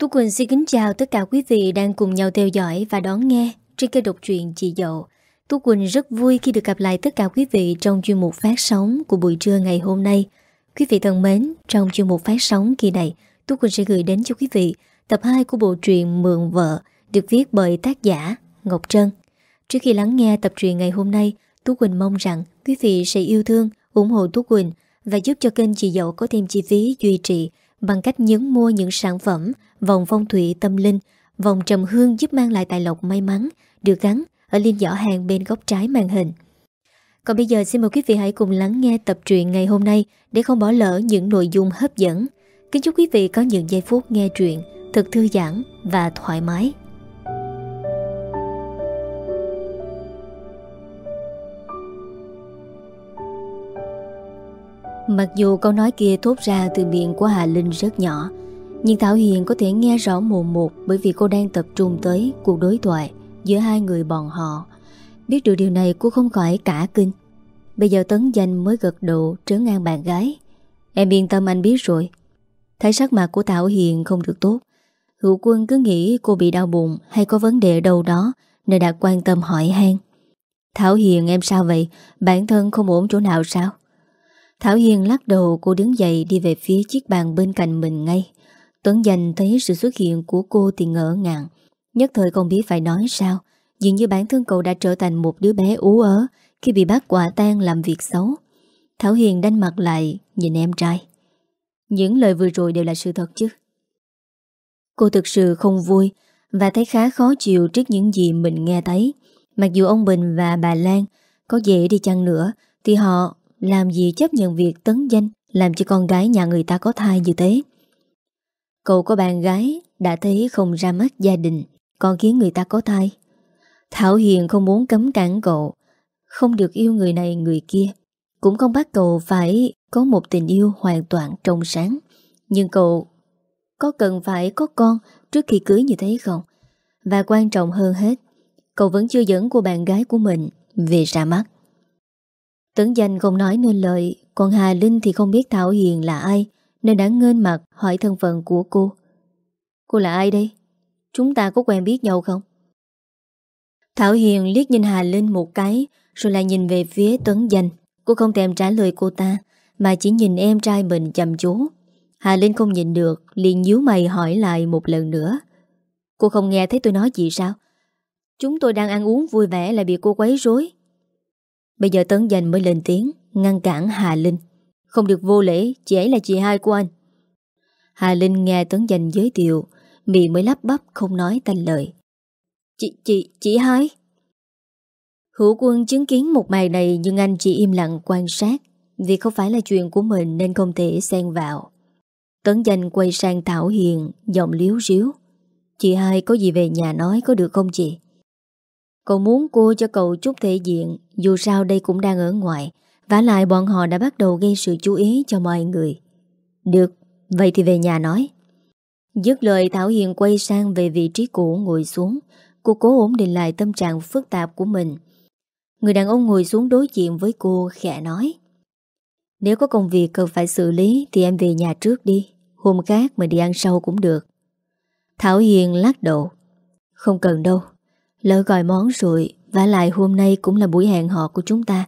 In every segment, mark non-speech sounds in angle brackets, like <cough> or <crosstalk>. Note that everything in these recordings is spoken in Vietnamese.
Tú Quỳnh xin kính chào tất cả quý vị đang cùng nhau theo dõi và đón nghe trên kênh độc truyện Chị Dậu. Tú Quỳnh rất vui khi được gặp lại tất cả quý vị trong chuyên mục phát sóng của buổi trưa ngày hôm nay. Quý vị thân mến, trong chuyên mục phát sóng kỳ này, Tú Quỳnh sẽ gửi đến cho quý vị tập 2 của bộ truyện Mượn Vợ được viết bởi tác giả Ngọc Trân. Trước khi lắng nghe tập truyện ngày hôm nay, Tú Quỳnh mong rằng quý vị sẽ yêu thương, ủng hộ Tú Quỳnh và giúp cho kênh Chị Dậu có thêm chi phí duy trì bằng cách nhấn mua những sản phẩm vòng phong thủy tâm linh, vòng trầm hương giúp mang lại tài lộc may mắn được gắn ở liên giỏ hàng bên góc trái màn hình. Còn bây giờ xin mời quý vị hãy cùng lắng nghe tập truyện ngày hôm nay để không bỏ lỡ những nội dung hấp dẫn. Kính chúc quý vị có những giây phút nghe truyện thật thư giãn và thoải mái. Mặc dù câu nói kia thốt ra từ miệng của Hà Linh rất nhỏ, Nhưng Thảo Hiền có thể nghe rõ mồm một Bởi vì cô đang tập trung tới cuộc đối thoại Giữa hai người bọn họ. Biết được điều này, cô không khỏi cả kinh. Bây giờ Tấn Danh mới gật đầu trấn ngang bạn gái. Em yên tâm, anh biết rồi. Thấy sắc mặt của Thảo Hiền không được tốt, Hữu quân cứ nghĩ cô bị đau bụng Hay có vấn đề đâu đó Nên đã quan tâm hỏi han. Thảo Hiền, em sao vậy? Bản thân không ổn chỗ nào sao? Thảo Hiền lắc đầu, cô đứng dậy đi về phía chiếc bàn bên cạnh mình ngay. Tuấn Dành thấy sự xuất hiện của cô thì ngỡ ngàng. Nhất thời không biết phải nói sao. Dường như bản thân cậu đã trở thành một đứa bé ú ớ khi bị bắt quả tang làm việc xấu. Thảo Hiền đanh mặt lại, nhìn em trai. Những lời vừa rồi đều là sự thật chứ. Cô thực sự không vui và thấy khá khó chịu trước những gì mình nghe thấy. Mặc dù ông Bình và bà Lan có dễ đi chăng nữa thì họ làm gì chấp nhận việc tấn danh, Làm cho con gái nhà người ta có thai như thế? Cậu có bạn gái Đã thấy không ra mắt gia đình, Còn khiến người ta có thai. Thảo Hiền không muốn cấm cản cậu, Không được yêu người này, người kia. Cũng không bắt cậu phải Có một tình yêu hoàn toàn trong sáng. Nhưng cậu Có cần phải có con Trước khi cưới như thế không? Và quan trọng hơn hết, Cậu vẫn chưa dẫn cô bạn gái của mình Về ra mắt. Tấn danh không nói nên lời. Còn Hà Linh thì không biết Thảo Hiền là ai, Nên đã ngên mặt hỏi thân phận của cô. Cô là ai đây? Chúng ta có quen biết nhau không? Thảo Hiền liếc nhìn Hà Linh một cái, Rồi lại nhìn về phía Tấn Danh. Cô không thèm trả lời cô ta, Mà chỉ nhìn em trai mình chăm chú. Hà Linh không nhìn được, liền nhíu mày hỏi lại một lần nữa. Cô không nghe thấy tôi nói gì sao? Chúng tôi đang ăn uống vui vẻ Lại bị cô quấy rối. Bây giờ Tấn Danh mới lên tiếng Ngăn cản Hà Linh. Không được vô lễ, chị ấy là chị hai của anh. Hà Linh nghe Tấn Danh giới thiệu Mị mới lắp bắp không nói thành lời. Chị, chị, chị hai? Hữu quân chứng kiến một màn này Nhưng anh chỉ im lặng quan sát. Vì không phải là chuyện của mình Nên không thể xen vào. Tấn danh quay sang Thảo Hiền Giọng liếu riếu Chị hai có gì về nhà nói có được không chị? Cậu muốn cô cho cậu chút thể diện, Dù sao đây cũng đang ở ngoài. Và lại bọn họ đã bắt đầu gây sự chú ý cho mọi người. Được, Vậy thì về nhà nói. Dứt lời, Thảo Hiền quay sang về vị trí cũ, ngồi xuống. Cô cố ổn định lại tâm trạng phức tạp của mình. Người đàn ông ngồi xuống đối diện với cô, khẽ nói. Nếu có công việc cần phải xử lý, Thì em về nhà trước đi. Hôm khác mình đi ăn sau cũng được. Thảo Hiền lắc đầu. Không cần đâu. Lỡ gọi món rồi Và lại hôm nay cũng là buổi hẹn hò của chúng ta.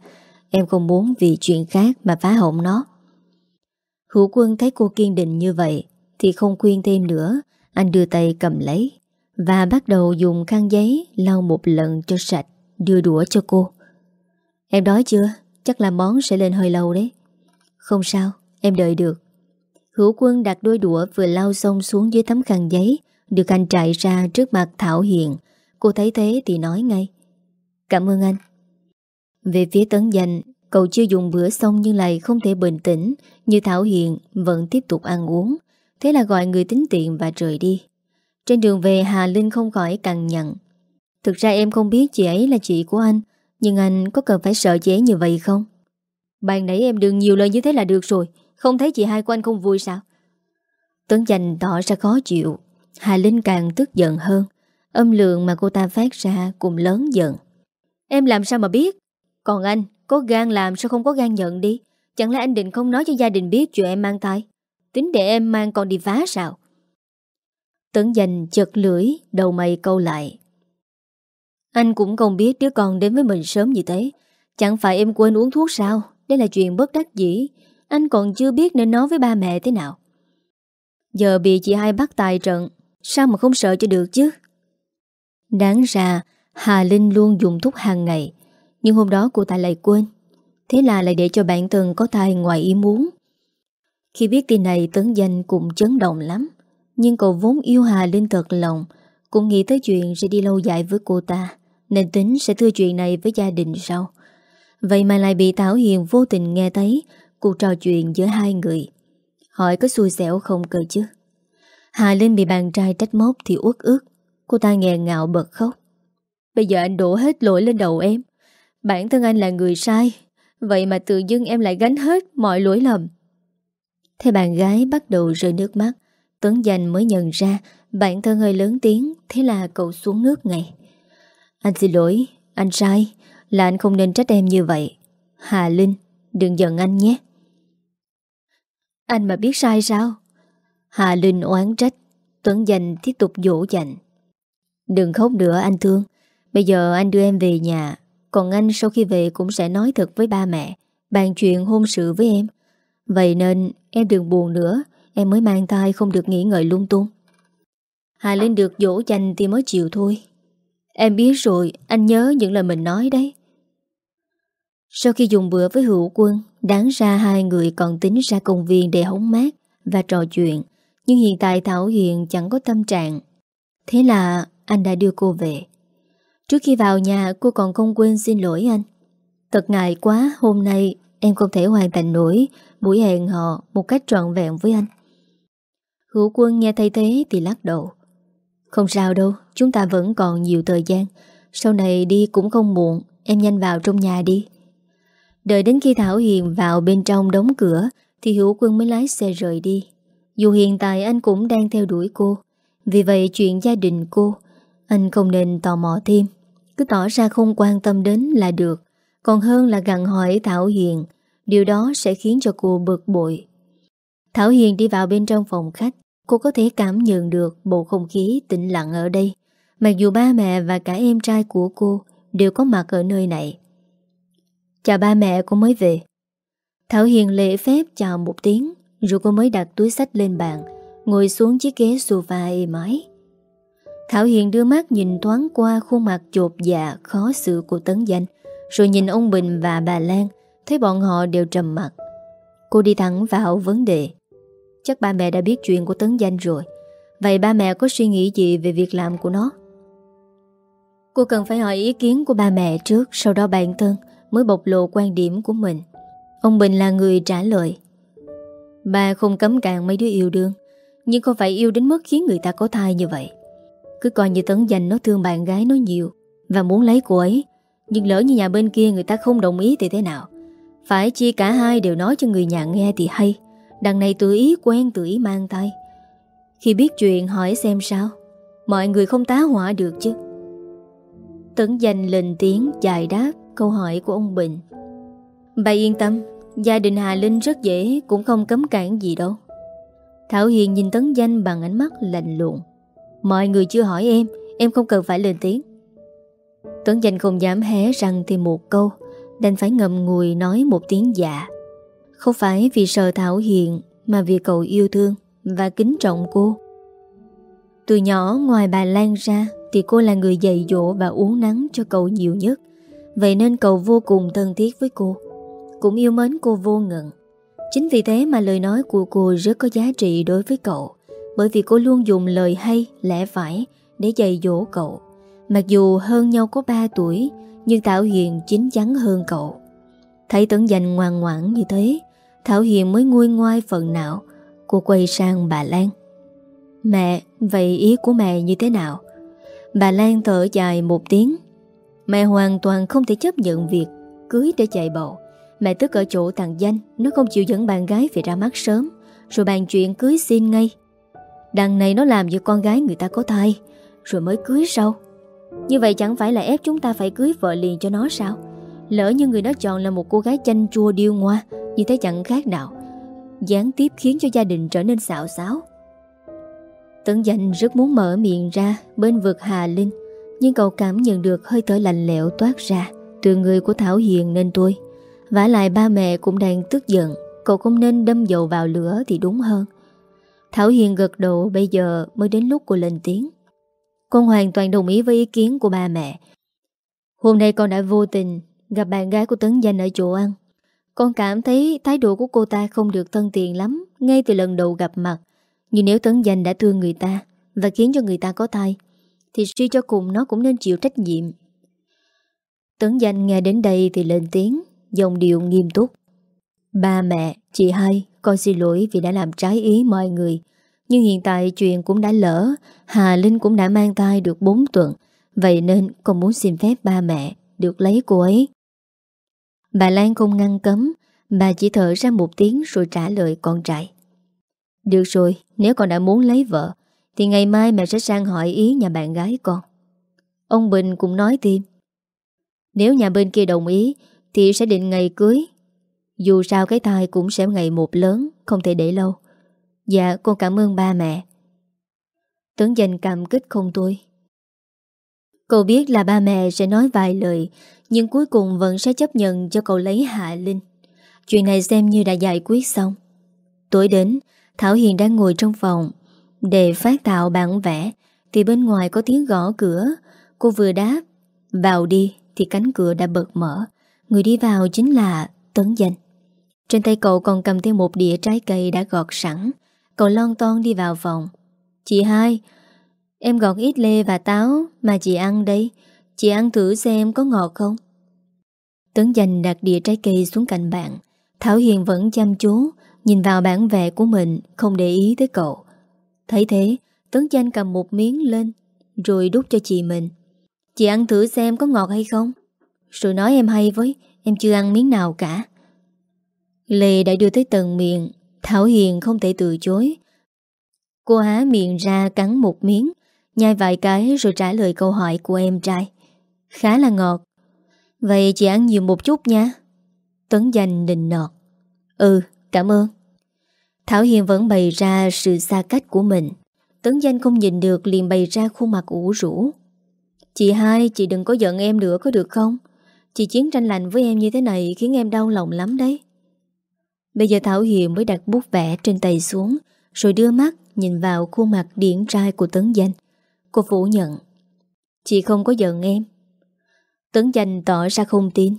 Em không muốn vì chuyện khác mà phá hỏng nó. Hữu quân thấy cô kiên định như vậy Thì không khuyên thêm nữa. Anh đưa tay cầm lấy Và bắt đầu dùng khăn giấy lau một lần cho sạch Đưa đũa cho cô. Em đói chưa? Chắc là món sẽ lên hơi lâu đấy. Không sao, em đợi được. Hữu quân đặt đôi đũa vừa lau xong xuống dưới tấm khăn giấy Được anh chạy ra trước mặt Thảo Hiền. Cô thấy thế thì nói ngay. Cảm ơn anh. Về phía tấn danh, Cậu chưa dùng bữa xong nhưng lại không thể bình tĩnh, Như Thảo Hiền vẫn tiếp tục ăn uống. Thế là gọi người tính tiện và rời đi. Trên đường về, Hà Linh không khỏi cằn nhận Thực ra em không biết chị ấy là chị của anh, Nhưng anh có cần phải sợ chị ấy như vậy không? Bạn nãy em đừng nhiều lời như thế là được rồi, Không thấy chị hai của anh không vui sao? Tuấn Danh tỏ ra khó chịu. Hà Linh càng tức giận hơn. Âm lượng mà cô ta phát ra cũng lớn giận Em làm sao mà biết? Còn anh, có gan làm sao không có gan nhận đi? Chẳng lẽ anh định không nói cho gia đình biết chuyện em mang thai? Tính để em mang con đi phá sao? Tấn dành chật lưỡi, Đầu mày câu lại. Anh cũng không biết đứa con đến với mình sớm như thế. Chẳng phải em quên uống thuốc sao? Đây là chuyện bất đắc dĩ. Anh còn chưa biết nên nói với ba mẹ thế nào. Giờ bị chị hai bắt tài trận, Sao mà không sợ cho được chứ? Đáng ra, Hà Linh luôn dùng thuốc hàng ngày. Nhưng hôm đó cô ta lại quên. Thế là lại để cho bản thân có thai ngoài ý muốn. Khi biết tin này, Tấn Danh cũng chấn động lắm. Nhưng cậu vốn yêu Hà Linh thật lòng, Cũng nghĩ tới chuyện sẽ đi lâu dài với cô ta, Nên tính sẽ thưa chuyện này với gia đình sau. Vậy mà lại bị Thảo Hiền vô tình nghe thấy Cuộc trò chuyện giữa hai người. Hỏi có xui xẻo không cơ chứ? Hà Linh bị bạn trai trách móc thì uất ức. Cô ta nghẹn ngạo bật khóc. Bây giờ anh đổ hết lỗi lên đầu em. Bản thân anh là người sai. Vậy mà tự dưng em lại gánh hết mọi lỗi lầm. Thế bạn gái bắt đầu rơi nước mắt. Tuấn Danh mới nhận ra Bản thân hơi lớn tiếng Thế là cậu xuống nước ngay. Anh xin lỗi, anh sai Là anh không nên trách em như vậy. Hà Linh, đừng giận anh nhé. Anh mà biết sai sao? Hà Linh oán trách Tuấn Danh tiếp tục dỗ dành. Đừng khóc nữa, anh thương. Bây giờ anh đưa em về nhà. Còn anh sau khi về cũng sẽ nói thật với ba mẹ, Bàn chuyện hôn sự với em. Vậy nên em đừng buồn nữa. Em mới mang thai không được nghỉ ngợi lung tung. Hà Linh được dỗ dành thì mới chịu thôi. Em biết rồi, Anh nhớ những lời mình nói đấy. Sau khi dùng bữa với hữu quân, Đáng ra hai người còn tính ra công viên để hóng mát Và trò chuyện. Nhưng hiện tại Thảo Hiền chẳng có tâm trạng. Thế là anh đã đưa cô về Trước khi vào nhà cô còn không quên xin lỗi anh Thật ngại quá hôm nay em không thể hoàn thành nổi buổi hẹn hò một cách trọn vẹn với anh. Hữu quân nghe thấy thế thì lắc đầu. Không sao đâu, chúng ta vẫn còn nhiều thời gian. Sau này đi cũng không muộn, em nhanh vào trong nhà đi. Đợi đến khi Thảo Hiền vào bên trong đóng cửa thì Hữu quân mới lái xe rời đi. Dù hiện tại anh cũng đang theo đuổi cô. Vì vậy chuyện gia đình cô, anh không nên tò mò thêm. Cứ tỏ ra không quan tâm đến là được. Còn hơn là gặn hỏi Thảo Hiền. Điều đó sẽ khiến cho cô bực bội. Thảo Hiền đi vào bên trong phòng khách. Cô có thể cảm nhận được bầu không khí tĩnh lặng ở đây. Mặc dù ba mẹ và cả em trai của cô Đều có mặt ở nơi này. Chào ba mẹ, cô mới về. Thảo Hiền lễ phép chào một tiếng, Rồi cô mới đặt túi sách lên bàn, Ngồi xuống chiếc ghế sofa êm ái. Thảo Hiền đưa mắt nhìn thoáng qua khuôn mặt chột dạ khó xử của Tấn Danh, Rồi nhìn ông Bình và bà Lan, Thấy bọn họ đều trầm mặt Cô đi thẳng vào vấn đề. Chắc ba mẹ đã biết chuyện của Tấn Danh rồi. Vậy ba mẹ có suy nghĩ gì về việc làm của nó? Cô cần phải hỏi ý kiến của ba mẹ trước, Sau đó bản thân mới bộc lộ quan điểm của mình. Ông Bình là người trả lời. Ba không cấm càng mấy đứa yêu đương, Nhưng không phải yêu đến mức khiến người ta có thai như vậy cứ coi như tấn dành nó thương bạn gái nó nhiều Và muốn lấy cô ấy. Nhưng lỡ như nhà bên kia người ta không đồng ý thì thế nào? Phải chi cả hai đều nói cho người nhà nghe thì hay. Đằng này tự ý quen, tự ý mang tay. Khi biết chuyện, hỏi xem sao? Mọi người không tá hỏa được chứ? Tấn dành lên tiếng, dài đáp câu hỏi của ông Bình. Bà yên tâm, Gia đình Hà Linh rất dễ, Cũng không cấm cản gì đâu. Thảo Hiền nhìn Tấn Danh bằng ánh mắt lạnh lùng. Mọi người chưa hỏi em Em không cần phải lên tiếng. Tuấn Danh không dám hé răng thêm một câu, Đành phải ngậm ngùi nói một tiếng dạ. Không phải vì sợ Thảo Hiền Mà vì cậu yêu thương Và kính trọng cô. Từ nhỏ ngoài bà Lan ra Thì cô là người dạy dỗ và uống nắng cho cậu nhiều nhất. Vậy nên cậu vô cùng thân thiết với cô, Cũng yêu mến cô vô ngần. Chính vì thế mà lời nói của cô rất có giá trị đối với cậu bởi vì cô luôn dùng lời hay, lẽ phải để dạy dỗ cậu. Mặc dù hơn nhau có 3 tuổi, nhưng Thảo Hiền chính chắn hơn cậu. Thấy Tấn Danh ngoan ngoãn như thế, Thảo Hiền mới nguôi ngoai phần nào. Cô quay sang bà Lan. Mẹ, vậy ý của mẹ như thế nào? Bà Lan thở dài một tiếng. Mẹ hoàn toàn không thể chấp nhận việc cưới để chạy bầu. Mẹ tức ở chỗ thằng Danh, nó không chịu dẫn bạn gái về ra mắt sớm, rồi bàn chuyện cưới xin ngay. Đằng này nó làm như con gái người ta có thai, Rồi mới cưới sau. Như vậy chẳng phải là ép chúng ta phải cưới vợ liền cho nó sao? Lỡ như người đó chọn là một cô gái chanh chua điêu ngoa, Như thế chẳng khác nào. Gián tiếp khiến cho gia đình trở nên xạo xáo. Tấn danh rất muốn mở miệng ra bên vực Hà Linh, Nhưng cậu cảm nhận được hơi thở lạnh lẽo toát ra Từ người của Thảo Hiền nên tôi vả lại ba mẹ cũng đang tức giận, Cậu không nên đâm dầu vào lửa thì đúng hơn. Thảo Hiền gật đầu bây giờ mới đến lúc cô lên tiếng. Con hoàn toàn đồng ý với ý kiến của ba mẹ. Hôm nay con đã vô tình gặp bạn gái của Tấn Danh ở chỗ ăn. Con cảm thấy thái độ của cô ta không được thân thiện lắm Ngay từ lần đầu gặp mặt. Nhưng nếu Tấn Danh đã thương người ta Và khiến cho người ta có thai Thì suy cho cùng nó cũng nên chịu trách nhiệm. Tấn Danh nghe đến đây thì lên tiếng Dòng điệu nghiêm túc. Ba mẹ, chị hai con xin lỗi vì đã làm trái ý mọi người. Nhưng hiện tại chuyện cũng đã lỡ. Hà Linh cũng đã mang thai được 4 tuần. Vậy nên con muốn xin phép ba mẹ Được lấy cô ấy. Bà Lan không ngăn cấm. Bà chỉ thở ra một tiếng rồi trả lời con trai. Được rồi, Nếu con đã muốn lấy vợ, Thì ngày mai mẹ sẽ sang hỏi ý nhà bạn gái con. Ông Bình cũng nói thêm. Nếu nhà bên kia đồng ý, Thì sẽ định ngày cưới. Dù sao cái thai cũng sẽ ngày một lớn, Không thể để lâu. Dạ con cảm ơn ba mẹ. Tấn dành cảm kích không tôi Cậu biết là ba mẹ sẽ nói vài lời, Nhưng cuối cùng vẫn sẽ chấp nhận cho cậu lấy Hạ Linh. Chuyện này xem như đã giải quyết xong. Tối đến, Thảo Hiền đang ngồi trong phòng. Để phát tạo bản vẽ, Thì bên ngoài có tiếng gõ cửa. Cô vừa đáp, Vào đi, thì cánh cửa đã bật mở. Người đi vào chính là Tấn Danh. Trên tay cậu còn cầm theo một đĩa trái cây đã gọt sẵn. Cậu lon ton đi vào phòng. Chị hai, Em gọt ít lê và táo mà chị ăn đây. Chị ăn thử xem có ngọt không. Tấn dành đặt đĩa trái cây xuống cạnh bạn. Thảo Hiền vẫn chăm chú, Nhìn vào bản vẽ của mình, Không để ý tới cậu. Thấy thế Tấn Danh cầm một miếng lên, Rồi đút cho chị mình. Chị ăn thử xem có ngọt hay không. Rồi nói em hay với, Em chưa ăn miếng nào cả. Lệ đã đưa tới tầng miệng, Thảo Hiền không thể từ chối. Cô há miệng ra cắn một miếng, Nhai vài cái rồi trả lời câu hỏi của em trai. Khá là ngọt. Vậy chị ăn nhiều một chút nha. Tấn danh nịnh nọt. Ừ cảm ơn. Thảo Hiền vẫn bày ra sự xa cách của mình. Tấn danh không nhìn được liền bày ra khuôn mặt ủ rũ. Chị hai, chị đừng có giận em nữa có được không? Chị chiến tranh lạnh với em như thế này Khiến em đau lòng lắm đấy. Bây giờ Thảo Hiền mới đặt bút vẽ trên tay xuống, Rồi đưa mắt nhìn vào khuôn mặt điển trai của Tấn Danh. Cô phủ nhận. Chị không có giận em. Tấn danh tỏ ra không tin.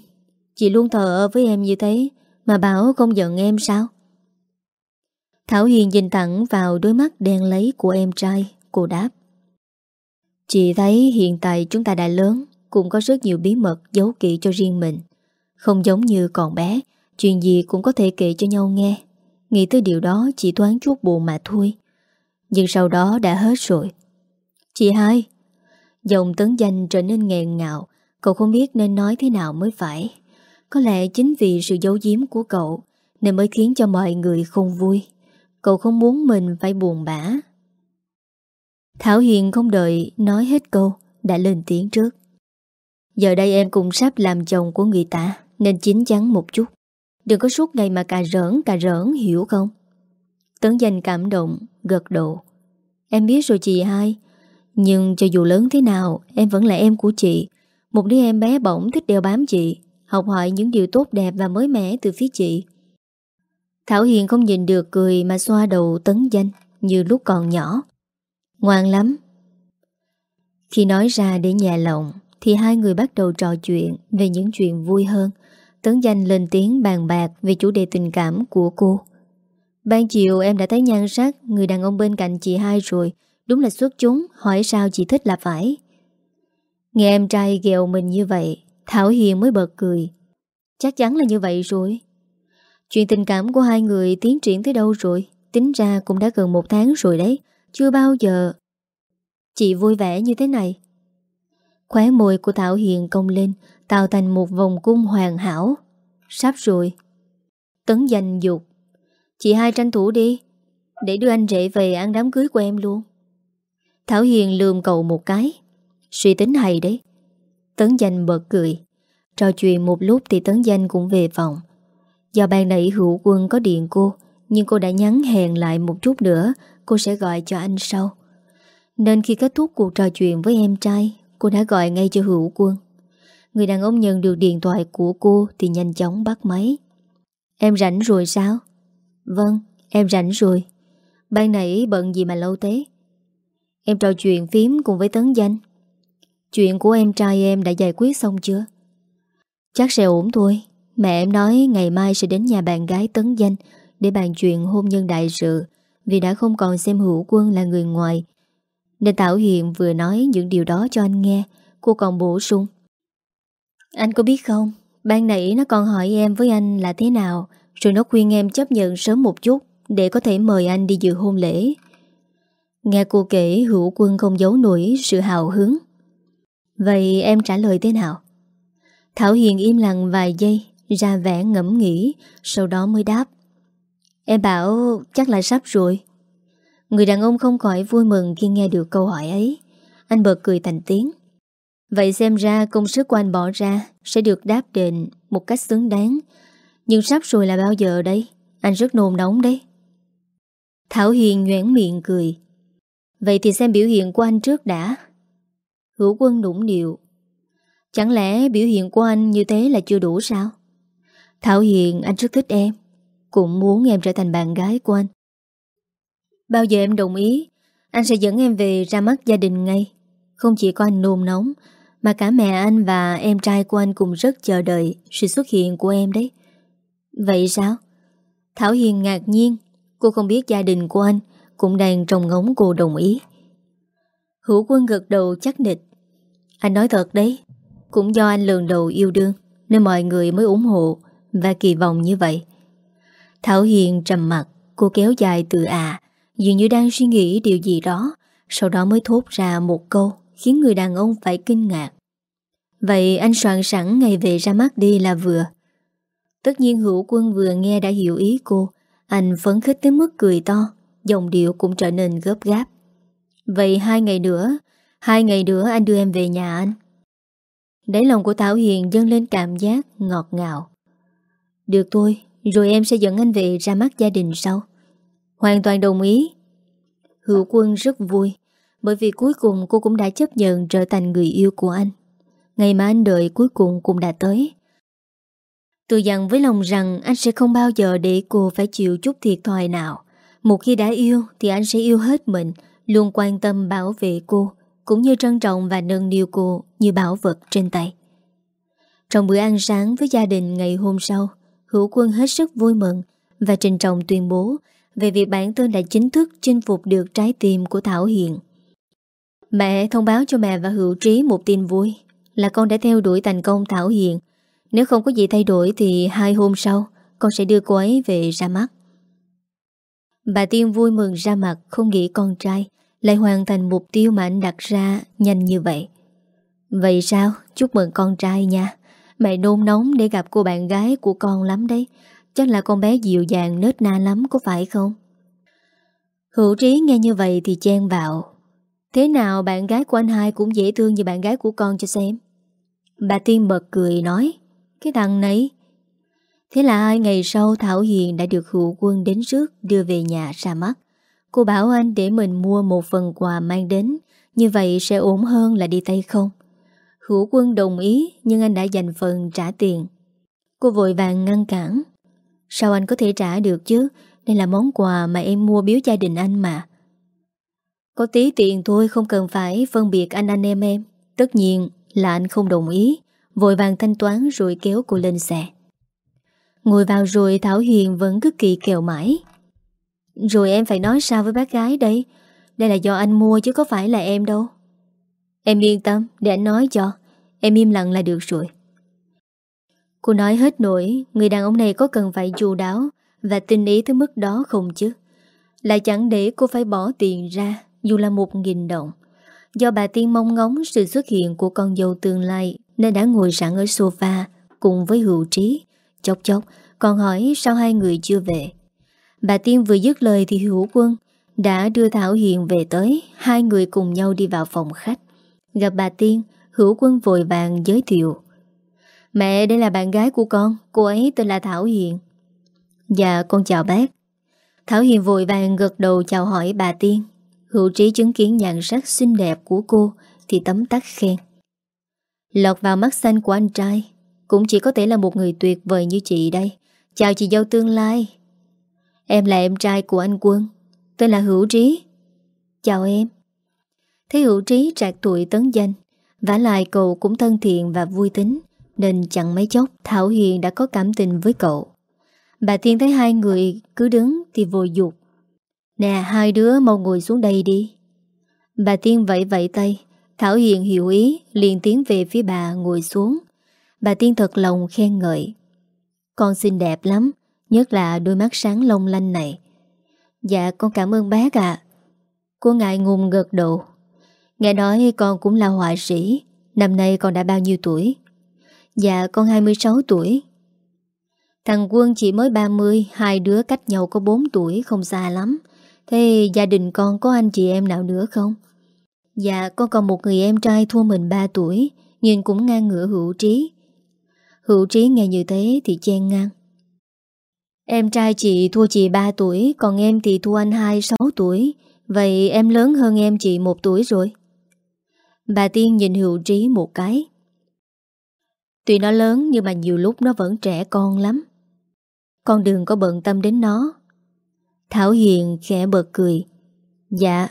Chị luôn thờ ơ với em như thế, Mà bảo không giận em sao? Thảo Hiền nhìn thẳng vào đôi mắt đen lấy của em trai, Cô đáp. Chị thấy hiện tại chúng ta đã lớn, Cũng có rất nhiều bí mật giấu kỹ cho riêng mình. Không giống như còn bé Chuyện gì cũng có thể kể cho nhau nghe. Nghĩ tới điều đó chỉ toán chút buồn mà thôi. Nhưng sau đó đã hết rồi. Chị hai, dòng tấn danh trở nên nghẹn ngạo Cậu không biết nên nói thế nào mới phải. Có lẽ chính vì sự giấu giếm của cậu Nên mới khiến cho mọi người không vui. Cậu không muốn mình phải buồn bã. Thảo Hiền không đợi nói hết câu, Đã lên tiếng trước. Giờ đây em cũng sắp làm chồng của người ta, Nên chín chắn một chút. Đừng có suốt ngày mà cà rỡn cà rỡn, hiểu không? Tấn danh cảm động, Gật độ Em biết rồi chị hai, nhưng cho dù lớn thế nào, Em vẫn là em của chị. Một đứa em bé bỏng thích đeo bám chị, Học hỏi những điều tốt đẹp và mới mẻ từ phía chị. Thảo Hiền không nhìn được cười Mà xoa đầu tấn danh Như lúc còn nhỏ. Ngoan lắm. Khi nói ra để nhẹ lòng, Thì hai người bắt đầu trò chuyện Về những chuyện vui hơn. Tấn danh lên tiếng bàn bạc Về chủ đề tình cảm của cô. Ban chiều em đã thấy nhan sắc, Người đàn ông bên cạnh chị hai rồi, Đúng là xuất chúng, Hỏi sao chị thích là phải. Nghe em trai ghẹo mình như vậy, Thảo Hiền mới bật cười. Chắc chắn là như vậy rồi. Chuyện tình cảm của hai người tiến triển tới đâu rồi? Tính ra cũng đã gần một tháng rồi đấy, Chưa bao giờ. Chị vui vẻ như thế này. Khóe môi của Thảo Hiền cong lên Tạo thành một vòng cung hoàn hảo. Sắp rồi. Tấn danh dục. Chị hai tranh thủ đi, Để đưa anh rể về ăn đám cưới của em luôn. Thảo Hiền lườm cậu một cái. Suy tính hay đấy. Tấn danh bật cười. Trò chuyện một lúc thì Tấn danh cũng về phòng. Do ban nãy hữu quân có điện cô, Nhưng cô đã nhắn hẹn lại một chút nữa, Cô sẽ gọi cho anh sau. Nên khi kết thúc cuộc trò chuyện với em trai, Cô đã gọi ngay cho hữu quân. Người đàn ông nhận được điện thoại của cô Thì nhanh chóng bắt máy. Em rảnh rồi sao? Vâng em rảnh rồi. Ban nãy bận gì mà lâu thế? Em trò chuyện phím cùng với Tấn Danh. Chuyện của em trai em đã giải quyết xong chưa? Chắc sẽ ổn thôi. Mẹ em nói ngày mai sẽ đến nhà bạn gái Tấn Danh Để bàn chuyện hôn nhân đại sự Vì đã không còn xem hữu quân là người ngoài. Nên Tảo Hiền vừa nói những điều đó cho anh nghe. Cô còn bổ sung. Anh có biết không? Ban nãy nó còn hỏi em với anh là thế nào, Rồi nó khuyên em chấp nhận sớm một chút Để có thể mời anh đi dự hôn lễ. Nghe cô kể, hữu quân không giấu nổi sự hào hứng. Vậy em trả lời thế nào? Thảo Hiền im lặng vài giây, Ra vẻ ngẫm nghĩ, Sau đó mới đáp. Em bảo chắc là sắp rồi. Người đàn ông không khỏi vui mừng Khi nghe được câu hỏi ấy. Anh bật cười thành tiếng. Vậy xem ra công sức của anh bỏ ra Sẽ được đáp đền một cách xứng đáng. Nhưng sắp rồi là bao giờ đây? Anh rất nôn nóng đấy. Thảo Hiền nhoảng miệng cười. Vậy thì xem biểu hiện của anh trước đã. Hữu quân nũng điệu Chẳng lẽ biểu hiện của anh như thế là chưa đủ sao? Thảo Hiền, anh rất thích em. Cũng muốn em trở thành bạn gái của anh. Bao giờ em đồng ý, Anh sẽ dẫn em về ra mắt gia đình ngay. Không chỉ có anh nôn nóng mà cả mẹ anh và em trai của anh Cũng rất chờ đợi sự xuất hiện của em đấy. Vậy sao? Thảo Hiền ngạc nhiên. Cô không biết gia đình của anh Cũng đang trông ngóng cô đồng ý. Hữu quân gật đầu chắc nịch. Anh nói thật đấy, Cũng do anh lần đầu yêu đương Nên mọi người mới ủng hộ Và kỳ vọng như vậy. Thảo Hiền trầm mặt Cô kéo dài từ à Dường như đang suy nghĩ điều gì đó, Sau đó mới thốt ra một câu Khiến người đàn ông phải kinh ngạc. Vậy anh soạn sẵn ngày về ra mắt đi là vừa. Tất nhiên hữu quân vừa nghe đã hiểu ý cô. Anh phấn khích tới mức cười to Dòng điệu cũng trở nên gấp gáp. Vậy hai ngày nữa, Hai ngày nữa anh đưa em về nhà anh. Đáy lòng của Thảo Hiền dâng lên cảm giác ngọt ngào. Được thôi, Rồi em sẽ dẫn anh về ra mắt gia đình sau. Hoàn toàn đồng ý. Hữu quân rất vui, Bởi vì cuối cùng cô cũng đã chấp nhận Trở thành người yêu của anh. Ngày mà anh đợi cuối cùng cũng đã tới. Tôi dặn với lòng rằng Anh sẽ không bao giờ để cô phải chịu chút thiệt thòi nào. Một khi đã yêu Thì anh sẽ yêu hết mình, Luôn quan tâm bảo vệ cô, Cũng như trân trọng và nâng niu cô Như bảo vật trên tay. Trong bữa ăn sáng với gia đình ngày hôm sau, Hữu quân hết sức vui mừng Và trình trọng tuyên bố Về việc bản thân đã chính thức chinh phục được trái tim của Thảo Hiền. Mẹ thông báo cho mẹ và Hữu Trí một tin vui. Là con đã theo đuổi thành công Thảo Hiền. Nếu không có gì thay đổi Thì hai hôm sau, Con sẽ đưa cô ấy về ra mắt. Bà Tiên vui mừng ra mặt, Không nghĩ con trai Lại hoàn thành mục tiêu mà anh đặt ra Nhanh như vậy. Vậy sao? Chúc mừng con trai nha. Mẹ nôn nóng để gặp cô bạn gái của con lắm đấy. Chắc là con bé dịu dàng, nết na lắm, có phải không? Hữu trí nghe như vậy thì chen vào. Thế nào bạn gái của anh hai cũng dễ thương như bạn gái của con cho xem. Bà Tiên bật cười nói Cái thằng này Thế là hai ngày sau Thảo Hiền đã được hữu quân đến trước đưa về nhà ra mắt. Cô bảo anh để mình mua một phần quà mang đến, như vậy sẽ ổn hơn là đi tay không. Hữu quân đồng ý nhưng anh đã dành phần trả tiền. Cô vội vàng ngăn cản. Sao anh có thể trả được chứ? Đây là món quà mà em mua biếu gia đình anh mà. Có tí tiền thôi không cần phải phân biệt anh anh em em. Tất nhiên là anh không đồng ý. Vội vàng thanh toán rồi kéo cô lên xe. Ngồi vào rồi Thảo Hiền vẫn cứ kỳ kèo mãi. Rồi em phải nói sao với bác gái đây? Đây là do anh mua chứ có phải là em đâu. Em yên tâm, để anh nói cho. Em im lặng là được rồi. Cô nói hết nổi Người đàn ông này có cần phải chu đáo Và tin ý tới mức đó không chứ? Lại chẳng để cô phải bỏ tiền ra, Dù là một nghìn đồng. Do bà Tiên mong ngóng sự xuất hiện của con dâu tương lai, Nên đã ngồi sẵn ở sofa Cùng với hữu trí. Chốc chốc còn hỏi sao hai người chưa về. Bà Tiên vừa dứt lời thì hữu quân Đã đưa Thảo Hiền về tới. Hai người cùng nhau đi vào phòng khách. Gặp bà Tiên, Hữu quân vội vàng giới thiệu. Mẹ, đây là bạn gái của con. Cô ấy tên là Thảo Hiền. Dạ con chào bác. Thảo Hiền vội vàng gật đầu chào hỏi bà Tiên. Hữu trí chứng kiến nhàn sắc xinh đẹp của cô Thì tấm tắc khen. Lọt vào mắt xanh của anh trai, Cũng chỉ có thể là một người tuyệt vời như chị đây. Chào chị dâu tương lai. Em là em trai của anh Quân, Tên là Hữu Trí. Chào em. Thấy Hữu Trí trạc tuổi tấn danh, vả lại cậu cũng thân thiện và vui tính, Nên chẳng mấy chốc Thảo Hiền đã có cảm tình với cậu. Bà Thiên thấy hai người cứ đứng Thì vội dục. Nè, hai đứa mau ngồi xuống đây đi. Bà Tiên vẫy vẫy tay. Thảo Hiền hiểu ý, liền tiến về phía bà ngồi xuống. Bà Tiên thật lòng khen ngợi. Con xinh đẹp lắm, Nhất là đôi mắt sáng long lanh này. Dạ con cảm ơn bác ạ. Cô ngại ngùng gật đầu. Nghe nói con cũng là họa sĩ. Năm nay con đã bao nhiêu tuổi? Dạ con 26 tuổi. Thằng Quân chỉ mới 30 Hai đứa cách nhau có 4 tuổi, Không xa lắm. Thế gia đình con có anh chị em nào nữa không? Dạ con còn một người em trai thua mình 3 tuổi nhìn cũng ngang ngửa hữu trí. Hữu trí nghe như thế thì chen ngang. Em trai chị thua chị 3 tuổi, Còn em thì thua anh 26 tuổi. Vậy em lớn hơn em chị 1 tuổi rồi. Bà Tiên nhìn hữu trí một cái. Tuy nó lớn nhưng mà nhiều lúc nó vẫn trẻ con lắm. Con đừng có bận tâm đến nó. Thảo Hiền khẽ bật cười. Dạ.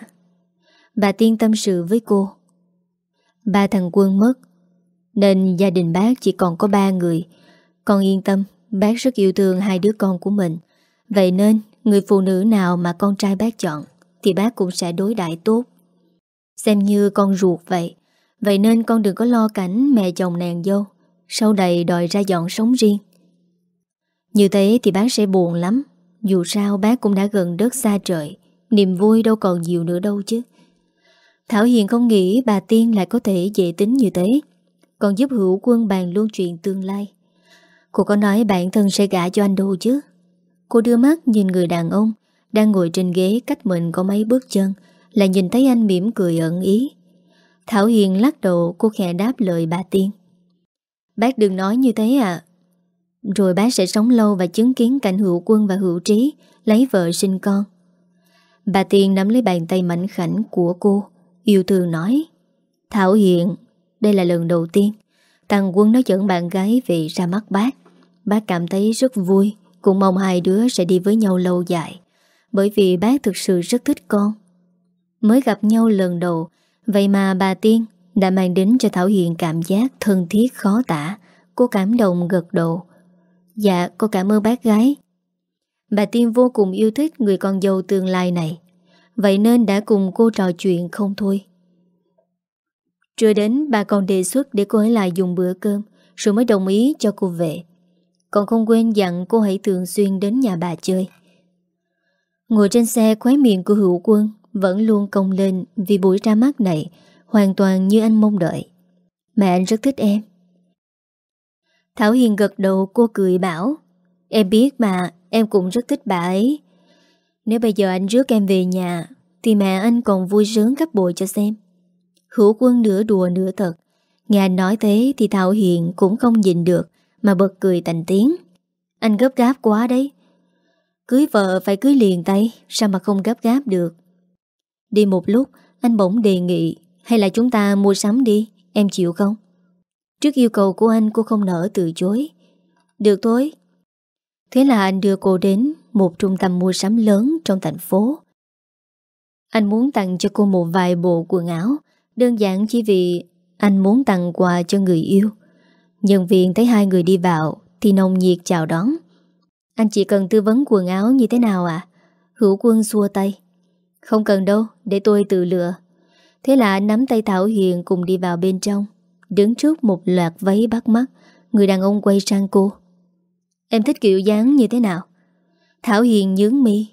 Bà Tiên tâm sự với cô. Ba thằng quân mất, Nên gia đình bác chỉ còn có ba người. Con yên tâm, Bác rất yêu thương hai đứa con của mình. Vậy nên, người phụ nữ nào mà con trai bác chọn, Thì bác cũng sẽ đối đại tốt. Xem như con ruột vậy. Vậy nên con đừng có lo cảnh mẹ chồng nàng dâu. Sau đầy đòi ra dọn sống riêng. Như thế thì bác sẽ buồn lắm. Dù sao bác cũng đã gần đất xa trời, Niềm vui đâu còn nhiều nữa đâu chứ. Thảo Hiền không nghĩ bà Tiên lại có thể dễ tính như thế, Còn giúp hữu quân bàn luôn chuyện tương lai. Cô có nói bản thân sẽ gả cho anh đâu chứ? Cô đưa mắt nhìn người đàn ông Đang ngồi trên ghế cách mình có mấy bước chân Là nhìn thấy anh mỉm cười ẩn ý. Thảo Hiền lắc đầu, cô khẽ đáp lời bà Tiên. Bác đừng nói như thế à rồi bác sẽ sống lâu và chứng kiến cảnh hữu quân và hữu trí, Lấy vợ sinh con. Bà Tiên nắm lấy bàn tay mảnh khảnh của cô, Yêu thương nói, Thảo Hiền, Đây là lần đầu tiên Thằng Quân nó dẫn bạn gái về ra mắt bác. Bác cảm thấy rất vui, Cũng mong hai đứa sẽ đi với nhau lâu dài, Bởi vì bác thực sự rất thích con. Mới gặp nhau lần đầu, Vậy mà bà Tiên đã mang đến cho Thảo Hiền cảm giác thân thiết khó tả Cô cảm động gật đầu. Dạ cô cảm ơn bác gái. Bà Tiên vô cùng yêu thích người con dâu tương lai này. Vậy nên đã cùng cô trò chuyện không thôi. Trưa đến, bà còn đề xuất để cô ấy lại dùng bữa cơm, Rồi mới đồng ý cho cô về. Còn không quên dặn cô hãy thường xuyên đến nhà bà chơi. Ngồi trên xe khóe miệng của hữu quân, Vẫn luôn cong lên vì buổi ra mắt này Hoàn toàn như anh mong đợi. Mẹ anh rất thích em. Thảo Hiền gật đầu, cô cười bảo, Em biết mà, Em cũng rất thích bà ấy. Nếu bây giờ anh rước em về nhà, Thì mẹ anh còn vui sướng gấp bội cho xem. Hữu quân nửa đùa nửa thật. Nghe anh nói thế thì Thảo Hiền cũng không nhìn được, Mà bật cười thành tiếng, Anh gấp gáp quá đấy. Cưới vợ phải cưới liền tay, Sao mà không gấp gáp được? Đi một lúc, anh bỗng đề nghị, Hay là chúng ta mua sắm đi, Em chịu không? Trước yêu cầu của anh, cô không nỡ từ chối. Được thôi. Thế là anh đưa cô đến Một trung tâm mua sắm lớn trong thành phố. Anh muốn tặng cho cô một vài bộ quần áo. Đơn giản chỉ vì anh muốn tặng quà cho người yêu. Nhân viên thấy hai người đi vào Thì nồng nhiệt chào đón. Anh chỉ cần tư vấn quần áo như thế nào à? Hữu quân xua tay. Không cần đâu, Để tôi tự lựa. Thế là anh nắm tay Thảo Hiền cùng đi vào bên trong. Đứng trước một loạt váy bắt mắt. Người đàn ông quay sang cô. Em thích kiểu dáng như thế nào? Thảo Hiền nhướng mi.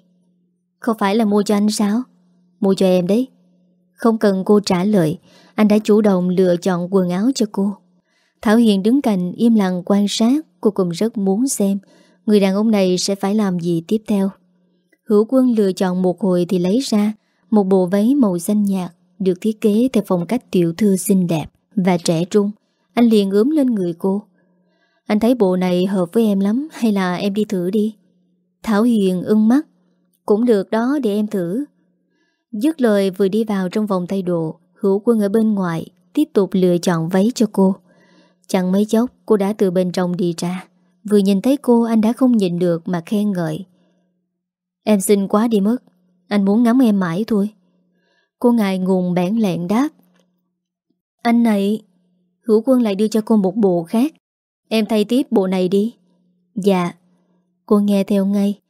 Không phải là mua cho anh sao? Mua cho em đấy. Không cần cô trả lời, Anh đã chủ động lựa chọn quần áo cho cô. Thảo Hiền đứng cạnh, im lặng quan sát. Cô cũng rất muốn xem Người đàn ông này sẽ phải làm gì tiếp theo. Hữu quân lựa chọn một hồi thì lấy ra Một bộ váy màu xanh nhạt Được thiết kế theo phong cách tiểu thư xinh đẹp. Và trẻ trung. Anh liền ướm lên người cô. Anh thấy bộ này hợp với em lắm, Hay là em đi thử đi? Thảo Hiền ưng mắt. Cũng được đó, để em thử. Dứt lời, vừa đi vào trong vòng tay đồ, Hữu quân ở bên ngoài Tiếp tục lựa chọn váy cho cô. Chẳng mấy chốc, cô đã từ bên trong đi ra. Vừa nhìn thấy cô, anh đã không nhìn được mà khen ngợi. Em xinh quá đi mất. Anh muốn ngắm em mãi thôi. Cô ngài ngùng bẻn lẹn đáp. Anh này, Hữu quân lại đưa cho cô một bộ khác. Em thay tiếp bộ này đi. Dạ Cô nghe theo ngay.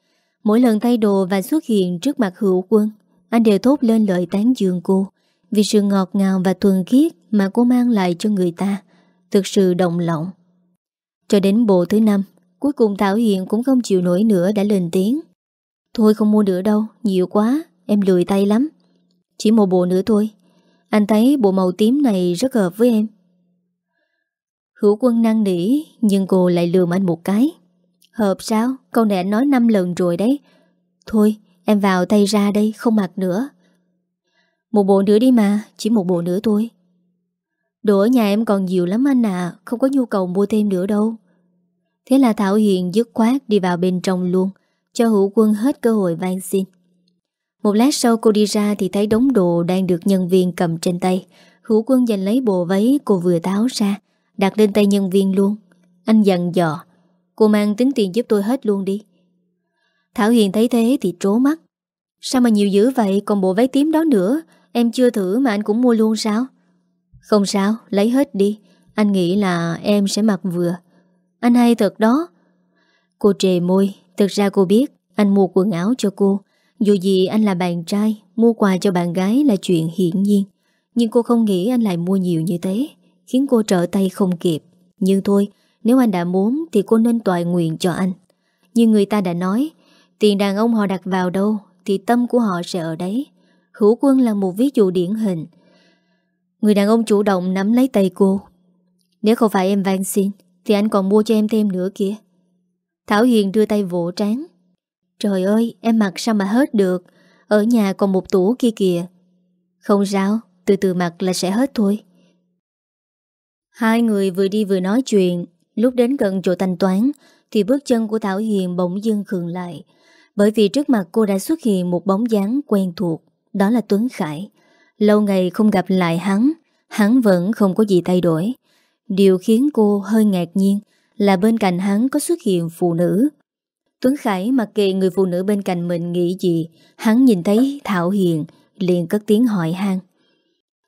Mỗi lần thay đồ và xuất hiện trước mặt hữu quân, Anh đều thốt lên lời tán dương cô. Vì sự ngọt ngào và thuần khiết Mà cô mang lại cho người ta, Thực sự động lòng. Cho đến bộ thứ năm, Cuối cùng Thảo Hiền cũng không chịu nổi nữa đã lên tiếng. Thôi không mua nữa đâu, Nhiều quá, Em lười tay lắm. Chỉ một bộ nữa thôi. Anh thấy bộ màu tím này rất hợp với em. Hữu quân năng nỉ, Nhưng cô lại lườm anh một cái. Hợp sao? Câu này anh nói 5 lần rồi đấy. Thôi, em vào tay ra đây, Không mặc nữa. Một bộ nữa đi mà, Chỉ một bộ nữa thôi. Đồ ở nhà em còn nhiều lắm anh à Không có nhu cầu mua thêm nữa đâu. Thế là Thảo Hiền dứt khoát đi vào bên trong luôn, Cho hữu quân hết cơ hội van xin. Một lát sau cô đi ra Thì thấy đống đồ đang được nhân viên cầm trên tay. Hữu quân giành lấy bộ váy Cô vừa táo ra, Đặt lên tay nhân viên luôn. Anh dặn dò, Cô mang tính tiền giúp tôi hết luôn đi. Thảo Hiền thấy thế thì trố mắt. Sao mà nhiều dữ vậy? Còn bộ váy tím đó nữa, Em chưa thử mà anh cũng mua luôn sao? Không sao, lấy hết đi. Anh nghĩ là em sẽ mặc vừa. Anh hay thật đó. Cô trề môi, Thực ra cô biết Anh mua quần áo cho cô. Dù gì anh là bạn trai, Mua quà cho bạn gái là chuyện hiển nhiên. Nhưng cô không nghĩ anh lại mua nhiều như thế, Khiến cô trở tay không kịp. Nhưng thôi, nếu anh đã muốn thì cô nên tòa nguyện cho anh. Như người ta đã nói, Tiền đàn ông họ đặt vào đâu Thì tâm của họ sẽ ở đấy. Hữu quân là một ví dụ điển hình. Người đàn ông chủ động nắm lấy tay cô. Nếu không phải em van xin, Thì anh còn mua cho em thêm nữa kìa. Thảo Hiền đưa tay vỗ trán. Trời ơi, em mặc sao mà hết được? Ở nhà còn một tủ kia kìa. Không sao, Từ từ mặc là sẽ hết thôi. Hai người vừa đi vừa nói chuyện. Lúc đến gần chỗ thanh toán, Thì bước chân của Thảo Hiền bỗng dưng khường lại. Bởi vì trước mặt cô đã xuất hiện Một bóng dáng quen thuộc, Đó là Tuấn Khải. Lâu ngày không gặp lại hắn Hắn vẫn không có gì thay đổi. Điều khiến cô hơi ngạc nhiên Là bên cạnh hắn có xuất hiện phụ nữ. Tuấn Khải mặc kệ người phụ nữ bên cạnh mình nghĩ gì, Hắn nhìn thấy Thảo Hiền, Liền cất tiếng hỏi han.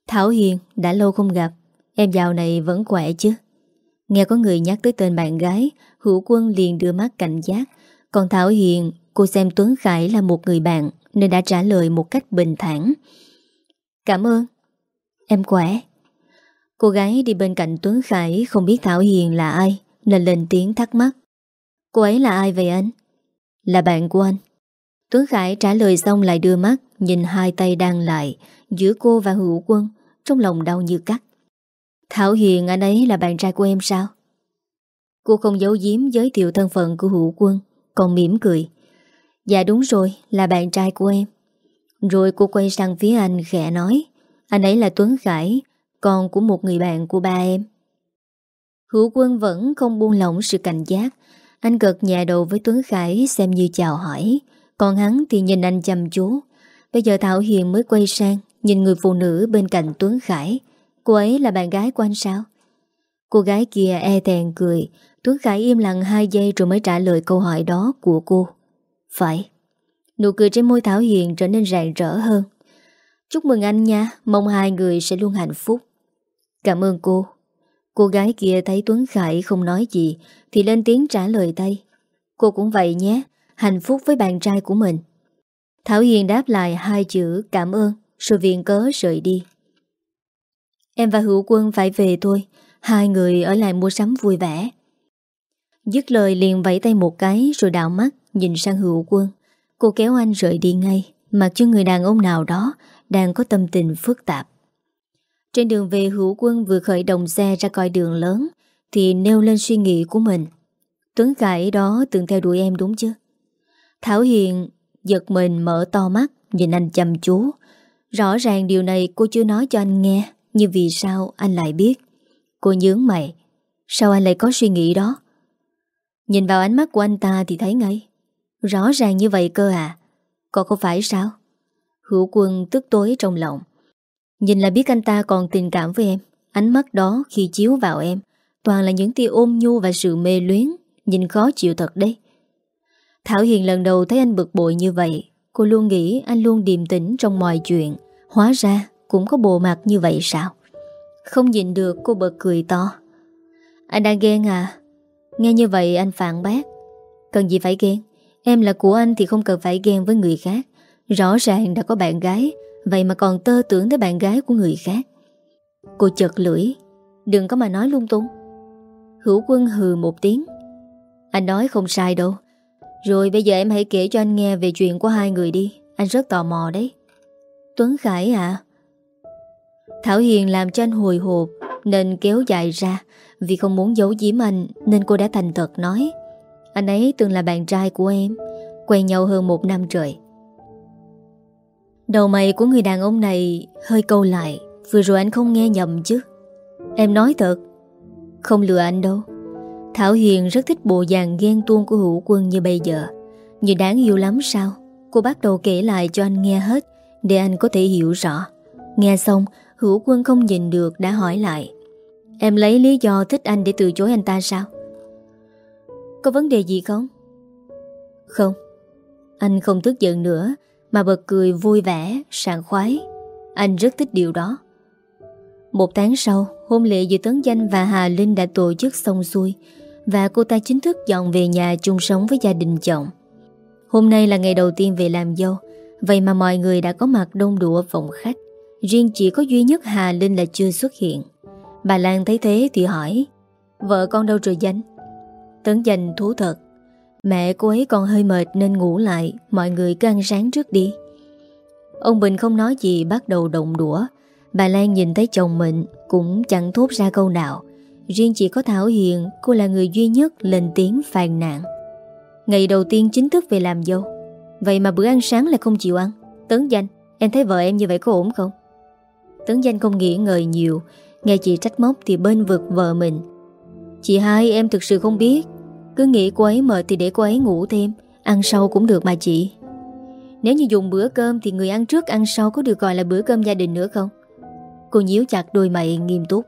Thảo Hiền, đã lâu không gặp, Em dạo này vẫn khỏe chứ? Nghe có người nhắc tới tên bạn gái, Hữu quân liền đưa mắt cảnh giác. Còn Thảo Hiền, Cô xem Tuấn Khải là một người bạn, Nên đã trả lời một cách bình thản. Cảm ơn, Em khỏe. Cô gái đi bên cạnh Tuấn Khải Không biết Thảo Hiền là ai, Nên lên tiếng thắc mắc. Cô ấy là ai vậy anh? Là bạn của anh. Tuấn Khải trả lời xong lại đưa mắt, Nhìn hai tay đang lại Giữa cô và hữu quân, Trong lòng đau như cắt. Thảo Hiền, anh ấy là bạn trai của em sao? Cô không giấu giếm giới thiệu thân phận của hữu quân, Còn mỉm cười. Dạ đúng rồi, là bạn trai của em. Rồi cô quay sang phía anh khẽ nói, Anh ấy là Tuấn Khải, Con của một người bạn của ba em. Hữu quân vẫn không buông lỏng sự cảnh giác anh gật nhẹ đầu với Tuấn Khải Xem như chào hỏi. Còn hắn thì nhìn anh chăm chú. Bây giờ Thảo Hiền mới quay sang, Nhìn người phụ nữ bên cạnh Tuấn Khải. Cô ấy là bạn gái của anh sao? Cô gái kia e thèn cười. Tuấn Khải im lặng 2 giây rồi mới trả lời câu hỏi đó của cô. Phải. Nụ cười trên môi Thảo Hiền trở nên rạng rỡ hơn. Chúc mừng anh nha. Mong hai người sẽ luôn hạnh phúc. Cảm ơn cô. Cô gái kia thấy Tuấn Khải không nói gì, Thì lên tiếng trả lời tay. Cô cũng vậy nhé, Hạnh phúc với bạn trai của mình. Thảo Hiền đáp lại hai chữ cảm ơn, Rồi viện cớ rời đi. Em và Hữu Quân phải về thôi, Hai người ở lại mua sắm vui vẻ. Dứt lời liền vẫy tay một cái Rồi đảo mắt, nhìn sang Hữu Quân. Cô kéo anh rời đi ngay, Mặc cho người đàn ông nào đó Đang có tâm tình phức tạp. Trên đường về, Hữu Quân vừa khởi động xe ra coi đường lớn, Thì nêu lên suy nghĩ của mình. Tuấn Khải đó từng theo đuổi em đúng chứ? Thảo Hiền giật mình mở to mắt, Nhìn anh chăm chú. Rõ ràng điều này cô chưa nói cho anh nghe, nhưng vì sao anh lại biết? Cô nhướng mày, Sao anh lại có suy nghĩ đó? Nhìn vào ánh mắt của anh ta thì thấy ngay. Rõ ràng như vậy cơ à? Còn không phải sao? Hữu quân tức tối trong lòng. Nhìn là biết anh ta còn tình cảm với em. Ánh mắt đó khi chiếu vào em, Toàn là những tia ôm nhu và sự mê luyến. Nhìn khó chịu thật đấy. Thảo Hiền lần đầu thấy anh bực bội như vậy. Cô luôn nghĩ anh luôn điềm tĩnh trong mọi chuyện. Hóa ra cũng có bộ mặt như vậy sao? Không nhìn được, cô bật cười to. Anh đang ghen à? Nghe như vậy anh phản bác. Cần gì phải ghen? Em là của anh thì không cần phải ghen với người khác. Rõ ràng đã có bạn gái Vậy mà còn tơ tưởng tới bạn gái của người khác. Cô chật lưỡi. Đừng có mà nói lung tung. Hữu quân hừ một tiếng. Anh nói không sai đâu. Rồi bây giờ em hãy kể cho anh nghe Về chuyện của hai người đi. Anh rất tò mò đấy. Tuấn Khải à Thảo Hiền làm cho anh hồi hộp, Nên kéo dài ra. Vì không muốn giấu giếm anh, Nên cô đã thành thật nói. Anh ấy từng là bạn trai của em, Quen nhau hơn một năm trời. Đầu mày của người đàn ông này Hơi câu lại, Vừa rồi anh không nghe nhầm chứ. Em nói thật, Không lừa anh đâu. Thảo Hiền rất thích bộ dạng ghen tuông của hữu quân như bây giờ. Như đáng yêu lắm sao? Cô bắt đầu kể lại cho anh nghe hết, Để anh có thể hiểu rõ. Nghe xong, Hữu quân không nhìn được đã hỏi lại. Em lấy lý do thích anh để từ chối anh ta sao? Có vấn đề gì không? Không. Anh không tức giận nữa mà bật cười vui vẻ, sảng khoái. Anh rất thích điều đó. Một tháng sau Hôn lễ giữa Tấn Danh và Hà Linh đã tổ chức xong xuôi Và cô ta chính thức dọn về nhà chung sống với gia đình chồng. Hôm nay là ngày đầu tiên về làm dâu Vậy mà mọi người đã có mặt đông đủ ở phòng khách. Riêng chỉ có duy nhất Hà Linh là chưa xuất hiện. Bà Lan thấy thế thì hỏi Vợ con đâu rồi danh? Tấn danh thú thật Mẹ cô ấy còn hơi mệt nên ngủ lại, Mọi người cứ ăn sáng trước đi. Ông Bình không nói gì, bắt đầu động đũa. Bà Lan nhìn thấy chồng mình, Cũng chẳng thốt ra câu nào. Riêng chỉ có Thảo Hiền, Cô là người duy nhất lên tiếng phàn nàn. Ngày đầu tiên chính thức về làm dâu. Vậy mà bữa ăn sáng lại không chịu ăn. Tấn danh, Em thấy vợ em như vậy có ổn không? Tấn danh không nghĩ ngợi nhiều. Nghe chị trách móc thì bên vực vợ mình. Chị hai em thực sự không biết. Cứ nghĩ cô ấy mệt thì để cô ấy ngủ thêm. Ăn sau cũng được mà chị. Nếu như dùng bữa cơm Thì người ăn trước ăn sau có được gọi là bữa cơm gia đình nữa không? Cô nhíu chặt đôi mày nghiêm túc.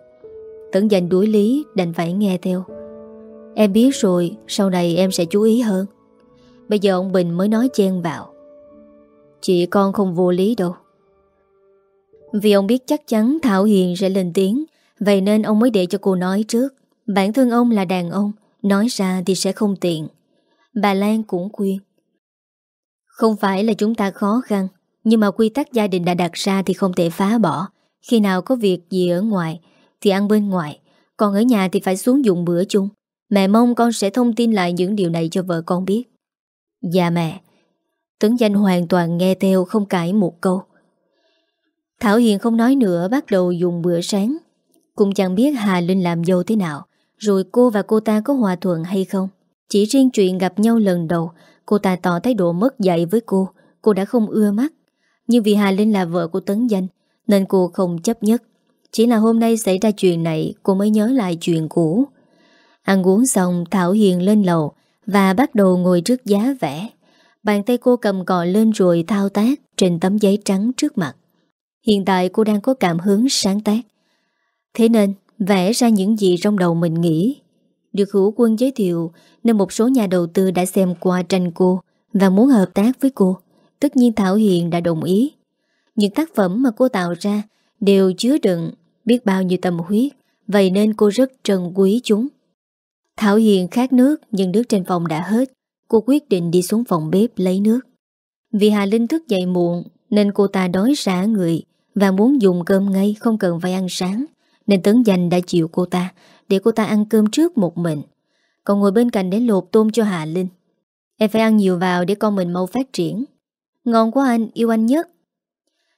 Tấn dành đuối lý, đành phải nghe theo. Em biết rồi, Sau này em sẽ chú ý hơn. Bây giờ ông Bình mới nói chen vào. Chị con không vô lý đâu. Vì ông biết chắc chắn Thảo Hiền sẽ lên tiếng, Vậy nên ông mới để cho cô nói trước. Bản thân ông là đàn ông Nói ra thì sẽ không tiện. Bà Lan cũng khuyên. Không phải là chúng ta khó khăn, Nhưng mà quy tắc gia đình đã đặt ra Thì không thể phá bỏ. Khi nào có việc gì ở ngoài, Thì ăn bên ngoài. Còn ở nhà thì phải xuống dùng bữa chung. Mẹ mong con sẽ thông tin lại những điều này cho vợ con biết. Dạ mẹ. Tấn danh hoàn toàn nghe theo, không cãi một câu. Thảo Hiền không nói nữa, bắt đầu dùng bữa sáng. Cũng chẳng biết Hà Linh làm dâu thế nào. Rồi cô và cô ta có hòa thuận hay không? Chỉ riêng chuyện gặp nhau lần đầu, Cô ta tỏ thái độ mất dạy với cô. Cô đã không ưa mắt. Nhưng vì Hà Linh là vợ của Tấn Danh, Nên cô không chấp nhất. Chỉ là hôm nay xảy ra chuyện này, Cô mới nhớ lại chuyện cũ. Ăn uống xong, Thảo Hiền lên lầu Và bắt đầu ngồi trước giá vẽ. Bàn tay cô cầm cọ lên rồi thao tác Trên tấm giấy trắng trước mặt. Hiện tại cô đang có cảm hứng sáng tác. Thế nên vẽ ra những gì trong đầu mình nghĩ. Được hữu quân giới thiệu Nên một số nhà đầu tư đã xem qua tranh cô Và muốn hợp tác với cô. Tất nhiên Thảo Hiền đã đồng ý. Những tác phẩm mà cô tạo ra Đều chứa đựng biết bao nhiêu tâm huyết, Vậy nên cô rất trân quý chúng. Thảo Hiền khát nước Nhưng nước trên phòng đã hết. Cô quyết định đi xuống phòng bếp lấy nước. Vì Hà Linh thức dậy muộn Nên cô ta đói rã người và muốn dùng cơm ngay, không cần phải ăn sáng. Nên Tấn Danh đã chịu cô ta Để cô ta ăn cơm trước một mình. Còn ngồi bên cạnh để lột tôm cho Hà Linh. Em phải ăn nhiều vào để con mình mau phát triển. Ngon quá anh, yêu anh nhất.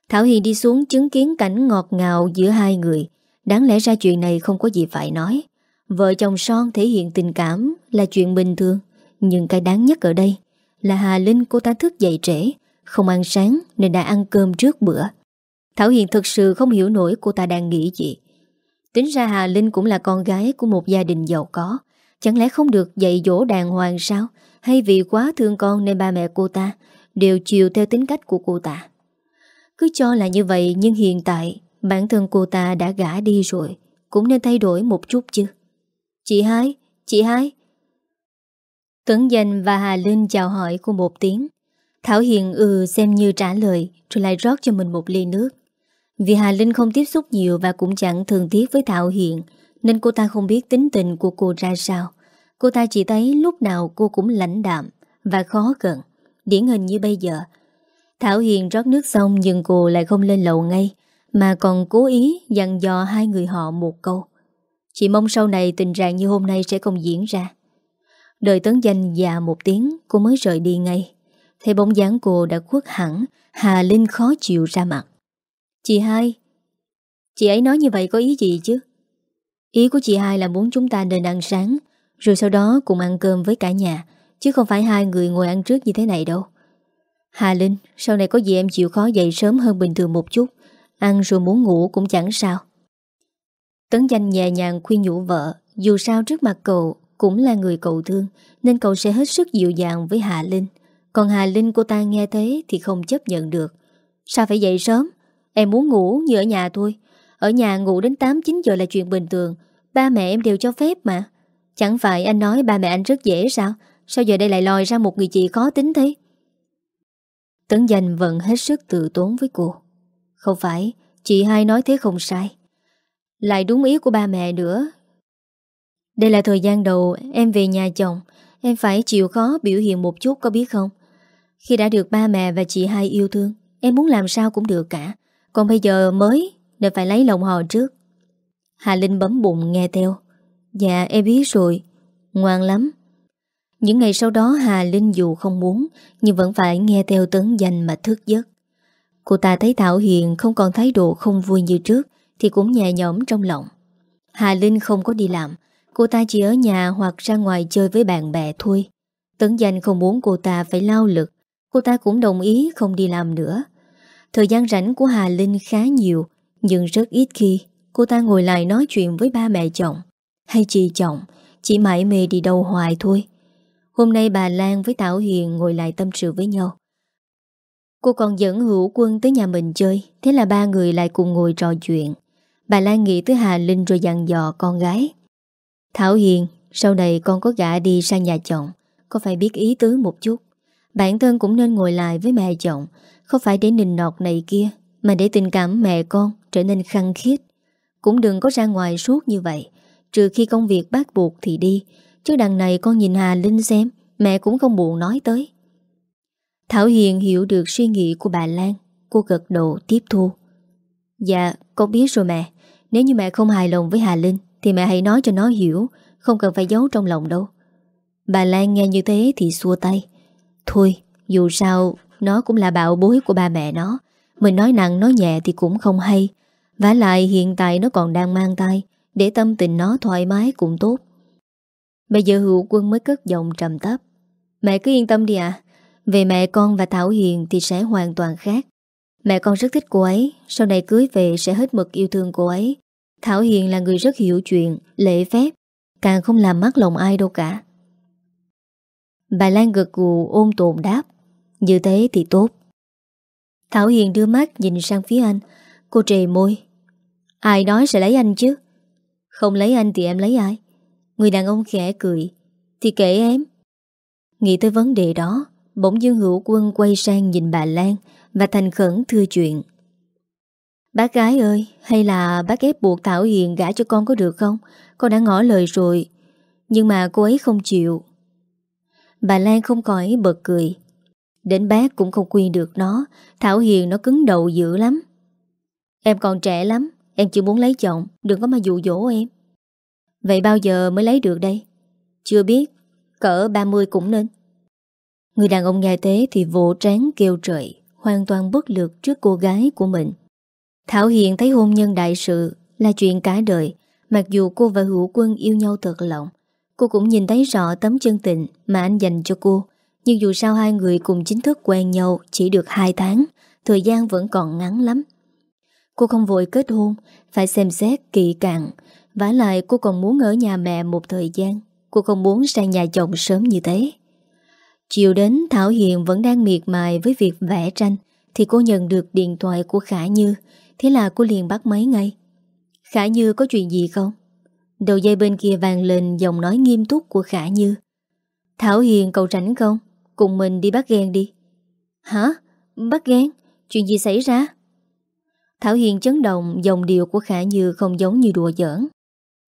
Thảo Hiền đi xuống chứng kiến cảnh ngọt ngào giữa hai người. Đáng lẽ ra chuyện này không có gì phải nói. Vợ chồng son thể hiện tình cảm là chuyện bình thường. Nhưng cái đáng nhất ở đây Là Hà Linh cô ta thức dậy trễ Không ăn sáng nên đã ăn cơm trước bữa. Thảo Hiền thực sự không hiểu nổi cô ta đang nghĩ gì. Tính ra Hà Linh cũng là con gái của một gia đình giàu có. Chẳng lẽ không được dạy dỗ đàng hoàng sao? Hay vì quá thương con nên ba mẹ cô ta đều chiều theo tính cách của cô ta? Cứ cho là như vậy nhưng hiện tại bản thân cô ta đã gã đi rồi, cũng nên thay đổi một chút chứ. Chị hai, chị hai. Tấn Danh và Hà Linh chào hỏi cô một tiếng. Thảo Hiền ừ xem như trả lời rồi lại rót cho mình một ly nước. Vì Hà Linh không tiếp xúc nhiều và cũng chẳng thường tiếc với Thảo Hiền nên cô ta không biết tính tình của cô ra sao. Cô ta chỉ thấy lúc nào cô cũng lãnh đạm và khó gần, điển hình như bây giờ. Thảo Hiền rót nước xong nhưng cô lại không lên lầu ngay mà còn cố ý dặn dò hai người họ một câu. Chị mong sau này tình trạng như hôm nay sẽ không diễn ra. Đợi tấn danh già một tiếng cô mới rời đi ngay. Thấy bóng dáng cô đã khuất hẳn Hà Linh khó chịu ra mặt Chị hai. Chị ấy nói như vậy có ý gì chứ? Ý của chị hai là muốn chúng ta nên ăn sáng, Rồi sau đó cùng ăn cơm với cả nhà, Chứ không phải hai người ngồi ăn trước như thế này đâu. Hà Linh, Sau này có gì em chịu khó dậy sớm hơn bình thường một chút, Ăn rồi muốn ngủ cũng chẳng sao. Tấn danh nhẹ nhàng khuyên nhủ vợ, Dù sao trước mặt cậu Cũng là người cậu thương, Nên cậu sẽ hết sức dịu dàng với Hà Linh. Còn Hà Linh cô ta nghe thế Thì không chấp nhận được. Sao phải dậy sớm? Em muốn ngủ như ở nhà thôi. Ở nhà ngủ đến 8-9 giờ là chuyện bình thường. Ba mẹ em đều cho phép mà. Chẳng phải anh nói ba mẹ anh rất dễ sao? Sao giờ đây lại lòi ra một người chị khó tính thế? Tấn danh vẫn hết sức tự tốn với cô. Không phải, Chị hai nói thế không sai. Lại đúng ý của ba mẹ nữa. Đây là thời gian đầu Em về nhà chồng. Em phải chịu khó biểu hiện một chút có biết không? Khi đã được ba mẹ và chị hai yêu thương, Em muốn làm sao cũng được cả. Còn bây giờ mới Nên phải lấy lòng họ trước. Hà Linh bấm bụng nghe theo. Dạ em biết rồi. Ngoan lắm. Những ngày sau đó, Hà Linh dù không muốn, Nhưng vẫn phải nghe theo tấn danh mà thức giấc. Cô ta thấy Thảo Hiền không còn thái độ không vui như trước, Thì cũng nhẹ nhõm trong lòng. Hà Linh không có đi làm. Cô ta chỉ ở nhà hoặc ra ngoài chơi với bạn bè thôi. Tấn danh không muốn cô ta phải lao lực. Cô ta cũng đồng ý không đi làm nữa. Thời gian rảnh của Hà Linh khá nhiều, Nhưng rất ít khi Cô ta ngồi lại nói chuyện với ba mẹ chồng Hay chị chồng, Chỉ mãi mê đi đâu hoài thôi. Hôm nay bà Lan với Thảo Hiền ngồi lại tâm sự với nhau. Cô còn dẫn hữu quân tới nhà mình chơi, Thế là ba người lại cùng ngồi trò chuyện. Bà Lan nghĩ tới Hà Linh rồi dặn dò con gái. Thảo Hiền, Sau này con có gã đi sang nhà chồng, Có phải biết ý tứ một chút? Bản thân cũng nên ngồi lại với mẹ chồng không phải để nình nọt này kia, Mà để tình cảm mẹ con trở nên khăng khiết Cũng đừng có ra ngoài suốt như vậy. Trừ khi công việc bắt buộc thì đi. Chứ đằng này con nhìn Hà Linh xem, Mẹ cũng không buồn nói tới. Thảo Hiền hiểu được suy nghĩ của bà Lan. Cô gật đầu tiếp thu. Dạ con biết rồi mẹ. Nếu như mẹ không hài lòng với Hà Linh, Thì mẹ hãy nói cho nó hiểu. Không cần phải giấu trong lòng đâu. Bà Lan nghe như thế thì xua tay. Thôi, dù sao nó cũng là bạo bối của ba mẹ nó. Mình nói nặng, nói nhẹ thì cũng không hay. Vả lại, hiện tại nó còn đang mang tay Để tâm tình nó thoải mái cũng tốt. Bây giờ hữu quân mới cất giọng trầm tấp Mẹ cứ yên tâm đi ạ. Về mẹ con và Thảo Hiền thì sẽ hoàn toàn khác. Mẹ con rất thích cô ấy. Sau này cưới về sẽ hết mực yêu thương cô ấy. Thảo Hiền là người rất hiểu chuyện, Lễ phép. Càng không làm mất lòng ai đâu cả. Bà Lan gật gù, ôm tồn đáp. Như thế thì tốt. Thảo Hiền đưa mắt nhìn sang phía anh. Cô trề môi. Ai nói sẽ lấy anh chứ? Không lấy anh thì em lấy ai? Người đàn ông khẽ cười. Thì kể em. Nghĩ tới vấn đề đó, Bỗng dương hữu quân quay sang nhìn bà Lan Và thành khẩn thưa chuyện. Bác gái ơi, Hay là bác ép buộc Thảo Hiền gả cho con có được không? Con đã ngỏ lời rồi, Nhưng mà cô ấy không chịu. Bà Lan không khỏi bật cười. Đến bác cũng không khuyên được nó. Thảo Hiền nó cứng đầu dữ lắm. Em còn trẻ lắm, Em chưa muốn lấy chồng. Đừng có mà dụ dỗ em. Vậy bao giờ mới lấy được đây? Chưa biết, Cỡ 30 cũng nên. Người đàn ông nghe thế thì vỗ trán kêu trời, Hoàn toàn bất lực trước cô gái của mình. Thảo Hiền thấy hôn nhân đại sự Là chuyện cả đời, Mặc dù cô và Hữu Quân yêu nhau thật lòng. Cô cũng nhìn thấy rõ tấm chân tình Mà anh dành cho cô. Nhưng dù sao hai người cùng chính thức quen nhau Chỉ được 2 tháng, Thời gian vẫn còn ngắn lắm. Cô không vội kết hôn, Phải xem xét kỹ càng. Vả lại cô còn muốn ở nhà mẹ một thời gian, Cô không muốn sang nhà chồng sớm như thế. Chiều đến, Thảo Hiền vẫn đang miệt mài với việc vẽ tranh, Thì cô nhận được điện thoại của Khả Như. Thế là cô liền bắt máy ngay. Khả Như có chuyện gì không? Đầu dây bên kia vàng lên giọng nói nghiêm túc của Khả Như. Thảo Hiền cậu rảnh không? Cùng mình đi bắt ghen đi. Hả? Bắt ghen? Chuyện gì xảy ra? Thảo Hiền chấn động Dòng điệu của Khả Như không giống như đùa giỡn.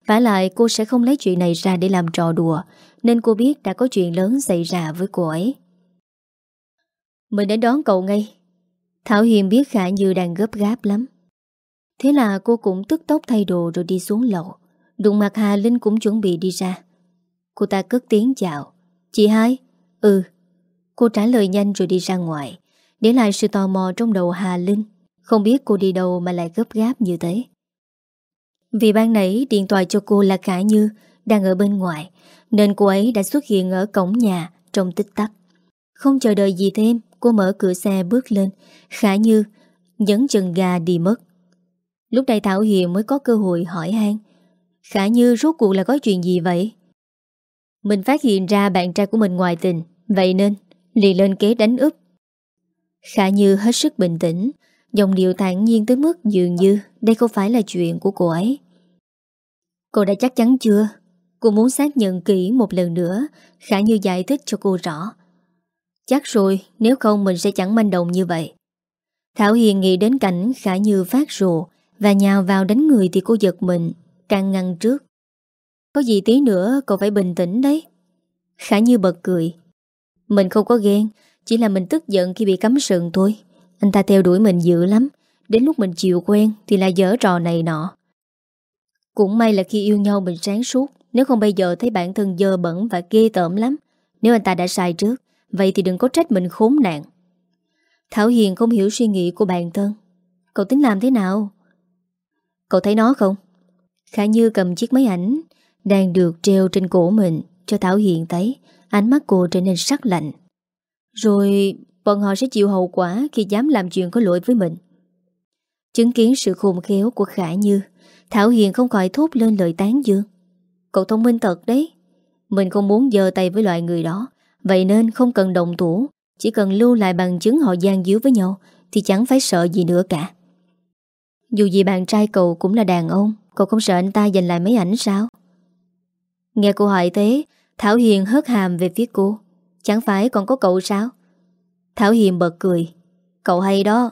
Phải lại cô sẽ không lấy chuyện này ra để làm trò đùa Nên cô biết đã có chuyện lớn xảy ra với cô ấy. Mình đến đón cậu ngay. Thảo Hiền biết Khả Như đang gấp gáp lắm. Thế là cô cũng tức tốc thay đồ rồi đi xuống lầu. Đụng mặt Hà Linh cũng chuẩn bị đi ra. Cô ta cất tiếng chào. Chị hai? Ừ Cô trả lời nhanh rồi đi ra ngoài, Để lại sự tò mò trong đầu Hà Linh. Không biết cô đi đâu mà lại gấp gáp như thế. Vì ban nãy điện thoại cho cô là Khả Như Đang ở bên ngoài, Nên cô ấy đã xuất hiện ở cổng nhà Trong tích tắc. Không chờ đợi gì thêm, Cô mở cửa xe bước lên. Khả Như Nhấn chân ga đi mất. Lúc này Thảo Hiền mới có cơ hội hỏi han, Khả Như rốt cuộc là có chuyện gì vậy? Mình phát hiện ra bạn trai của mình ngoài tình, Vậy nên liền lên kế đánh úp. Khả Như hết sức bình tĩnh Dòng điệu thản nhiên tới mức dường như Đây không phải là chuyện của cô ấy. Cô đã chắc chắn chưa? Cô muốn xác nhận kỹ một lần nữa, Khả Như giải thích cho cô rõ. Chắc rồi, Nếu không mình sẽ chẳng manh động như vậy. Thảo Hiền nghĩ đến cảnh Khả Như phát rồ Và nhào vào đánh người thì cô giật mình, Càng ngăn trước. Có gì tí nữa cậu phải bình tĩnh đấy. Khả Như bật cười. Mình không có ghen, Chỉ là mình tức giận khi bị cấm sừng thôi. Anh ta theo đuổi mình dữ lắm. Đến lúc mình chịu quen Thì là dở trò này nọ. Cũng may là khi yêu nhau mình sáng suốt, Nếu không bây giờ thấy bản thân dơ bẩn Và ghê tởm lắm, Nếu anh ta đã sai trước, Vậy thì đừng có trách mình khốn nạn. Thảo Hiền không hiểu suy nghĩ của bản thân. Cậu tính làm thế nào? Cậu thấy nó không? Khả Như cầm chiếc máy ảnh Đang được treo trên cổ mình Cho Thảo Hiền thấy. Ánh mắt cô trở nên sắc lạnh. Rồi, bọn họ sẽ chịu hậu quả Khi dám làm chuyện có lỗi với mình. Chứng kiến sự khôn khéo của Khả Như, Thảo Hiền không khỏi thốt lên lời tán dương. Cậu thông minh thật đấy. Mình không muốn dơ tay với loại người đó, Vậy nên không cần đồng thủ. Chỉ cần lưu lại bằng chứng họ gian díu với nhau, Thì chẳng phải sợ gì nữa cả. Dù gì bạn trai cậu cũng là đàn ông, Cậu không sợ anh ta giành lại mấy ảnh sao? Nghe cô hỏi thế Thảo Hiền hớt hàm về phía cô. Chẳng phải còn có cậu sao? Thảo Hiền bật cười. Cậu hay đó.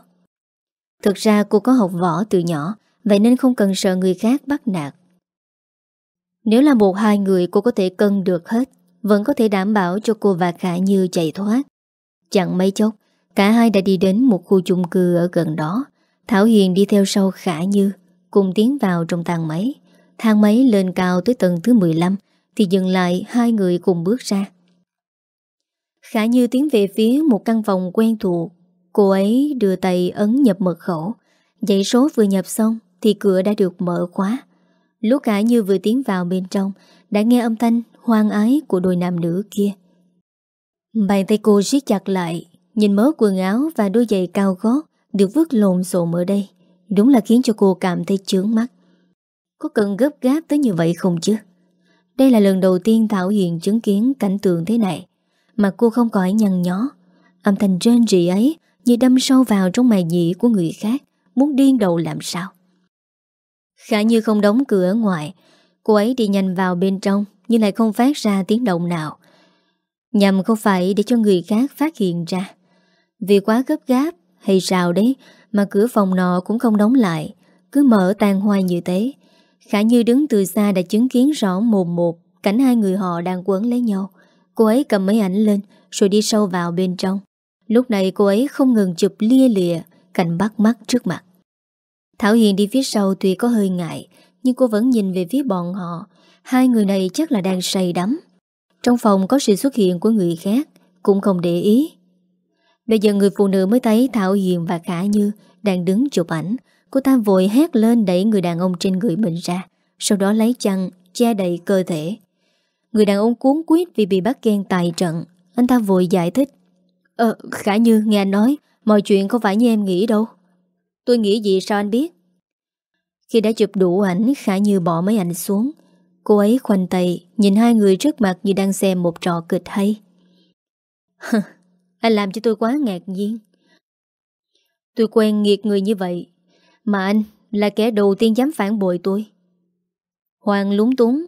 Thực ra cô có học võ từ nhỏ, Vậy nên không cần sợ người khác bắt nạt. Nếu là một hai người cô có thể cân được hết, Vẫn có thể đảm bảo cho cô và Khả Như chạy thoát. Chẳng mấy chốc, Cả hai đã đi đến một khu chung cư ở gần đó. Thảo Hiền đi theo sau Khả Như, Cùng tiến vào trong thang máy. Thang máy lên cao tới tầng thứ 15 thì dừng lại, hai người cùng bước ra. Khả Như tiến về phía một căn phòng quen thuộc. Cô ấy đưa tay ấn nhập mật khẩu. Dãy số vừa nhập xong Thì cửa đã được mở khóa. Lúc Khả Như vừa tiến vào bên trong, Đã nghe âm thanh hoang ái của đôi nam nữ kia. Bàn tay cô siết chặt lại, Nhìn mớ quần áo và đôi giày cao gót Được vứt lộn xộn ở đây. Đúng là khiến cho cô cảm thấy chướng mắt. Có cần gấp gáp tới như vậy không chứ? Đây là lần đầu tiên Thảo Hiền chứng kiến cảnh tượng thế này, Mà cô không cõi nhăn nhó. Âm thanh rên rỉ ấy Như đâm sâu vào trong mày nhĩ của người khác, Muốn điên đầu làm sao? Khả như không đóng cửa ngoài, Cô ấy đi nhanh vào bên trong, Nhưng lại không phát ra tiếng động nào. Nhằm không phải để cho người khác phát hiện ra. Vì quá gấp gáp hay sao đấy Mà cửa phòng nọ cũng không đóng lại, Cứ mở tan hoài như thế. Khả Như đứng từ xa đã chứng kiến rõ mồm một, Cảnh hai người họ đang quấn lấy nhau. Cô ấy cầm mấy ảnh lên, Rồi đi sâu vào bên trong. Lúc này cô ấy không ngừng chụp lia lịa, Cảnh bắt mắt trước mặt. Thảo Hiền đi phía sau tuy có hơi ngại, Nhưng cô vẫn nhìn về phía bọn họ. Hai người này chắc là đang say đắm. Trong phòng có sự xuất hiện của người khác, Cũng không để ý. Bây giờ người phụ nữ mới thấy Thảo Hiền và Khả Như đang đứng chụp ảnh. Cô ta vội hét lên đẩy người đàn ông trên người mình ra. Sau đó lấy chăn, che đầy cơ thể. Người đàn ông cuốn quýt vì bị bắt ghen tài trận. Anh ta vội giải thích. Ờ, Khả Như nghe anh nói, mọi chuyện không phải như em nghĩ đâu. Tôi nghĩ gì sao anh biết? Khi đã chụp đủ ảnh, Khả Như bỏ mấy ảnh xuống. Cô ấy khoanh tay, nhìn hai người trước mặt như đang xem một trò kịch hay. <laughs> Anh làm cho tôi quá ngạc nhiên Tôi quen nghiệt người như vậy mà anh là kẻ đầu tiên dám phản bội tôi. Hoàng lúng túng,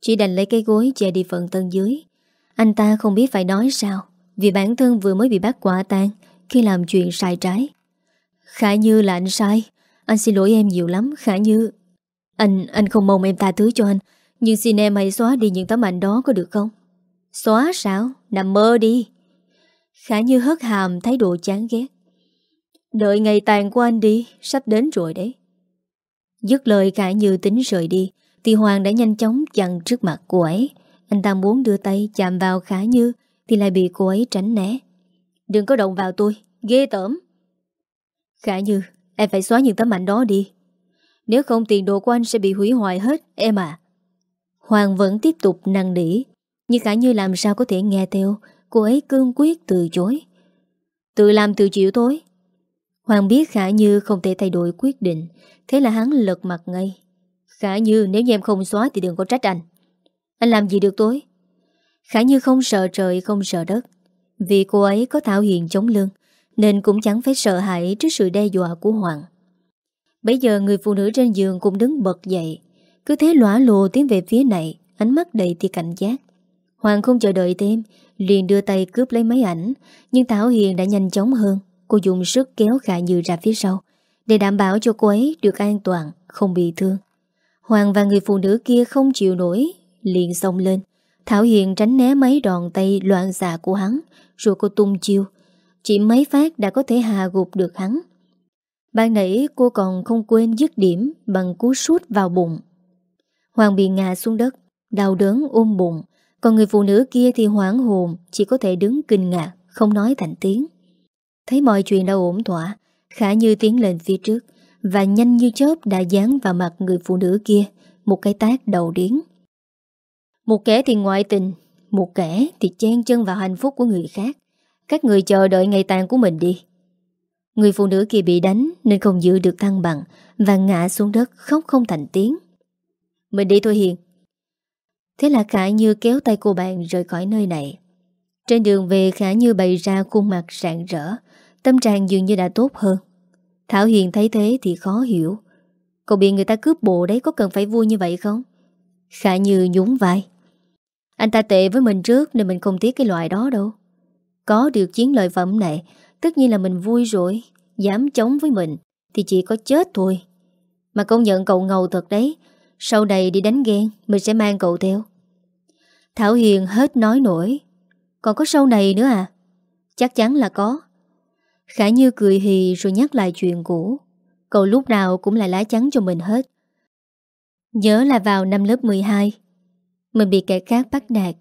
Chỉ đành lấy cái gối che đi phần thân dưới. Anh ta không biết phải nói sao, Vì bản thân vừa mới bị bắt quả tang Khi làm chuyện sai trái. Khả Như là anh sai, Anh xin lỗi em nhiều lắm, Khả Như. Anh anh không mong em tha thứ cho anh, Nhưng xin em hãy xóa đi những tấm ảnh đó có được không? Xóa sao? Nằm mơ đi. Khả Như hớt hàm, thái độ chán ghét. Đợi ngày tàn của anh đi, Sắp đến rồi đấy. Dứt lời cả Như tính rời đi, Thì Hoàng đã nhanh chóng chặn trước mặt cô ấy. Anh ta muốn đưa tay chạm vào Khả Như, Thì lại bị cô ấy tránh né. Đừng có động vào tôi, Ghê tởm. Khả Như, Em phải xóa những tấm ảnh đó đi. Nếu không tiền đồ của anh sẽ bị hủy hoại hết, Em à. Hoàng vẫn tiếp tục năn nỉ. Nhưng Khả Như làm sao có thể nghe theo? Cô ấy cương quyết từ chối. Tự làm tự chịu thôi. Hoàng biết Khả Như không thể thay đổi quyết định, Thế là hắn lật mặt ngay. Khả Như, nếu như em không xóa thì đừng có trách anh. Anh làm gì được tối Khả Như không sợ trời, không sợ đất. Vì cô ấy có Thảo Hiền chống lưng, Nên cũng chẳng phải sợ hãi trước sự đe dọa của Hoàng. Bây giờ người phụ nữ trên giường cũng đứng bật dậy. Cứ thế lõa lồ tiến về phía này, Ánh mắt đầy tia cảnh giác. Hoàng không chờ đợi thêm, Liền đưa tay cướp lấy máy ảnh, Nhưng Thảo Hiền đã nhanh chóng hơn. Cô dùng sức kéo Khả Như ra phía sau, Để đảm bảo cho cô ấy được an toàn, Không bị thương. Hoàng và người phụ nữ kia không chịu nổi, Liền xông lên. Thảo Hiền tránh né mấy đòn tay loạn xạ của hắn, Rồi cô tung chiêu. Chỉ mấy phát đã có thể hạ gục được hắn. Ban nãy cô còn không quên dứt điểm Bằng cú sút vào bụng. Hoàng bị ngã xuống đất, Đau đớn ôm bụng. Còn người phụ nữ kia thì hoảng hồn, Chỉ có thể đứng kinh ngạc, Không nói thành tiếng. Thấy mọi chuyện đã ổn thỏa, Khả Như tiến lên phía trước Và nhanh như chớp đã dán vào mặt người phụ nữ kia Một cái tác đầu điến Một kẻ thì ngoại tình, Một kẻ thì chen chân vào hạnh phúc của người khác. Các người chờ đợi ngày tàn của mình đi. Người phụ nữ kia bị đánh Nên không giữ được thăng bằng Và ngã xuống đất khóc không thành tiếng. Mình đi thôi Hiền. Thế là Khả Như kéo tay cô bạn rời khỏi nơi này. Trên đường về, Khả Như bày ra khuôn mặt rạng rỡ Tâm trạng dường như đã tốt hơn. Thảo Hiền thấy thế thì khó hiểu. Cậu bị người ta cướp bộ đấy Có cần phải vui như vậy không? Khả Như nhún vai. Anh ta tệ với mình trước Nên mình không tiếc cái loại đó đâu. Có được chiến lợi phẩm này, Tất nhiên là mình vui rồi. Dám chống với mình Thì chỉ có chết thôi. Mà công nhận cậu ngầu thật đấy. Sau này đi đánh ghen, Mình sẽ mang cậu theo. Thảo Hiền hết nói nổi. Còn có sau này nữa à? Chắc chắn là có. Khả Như cười hì rồi nhắc lại chuyện cũ. Cậu lúc nào cũng lại lá chắn cho mình hết. Nhớ là vào năm lớp 12 Mình bị kẻ khác bắt nạt.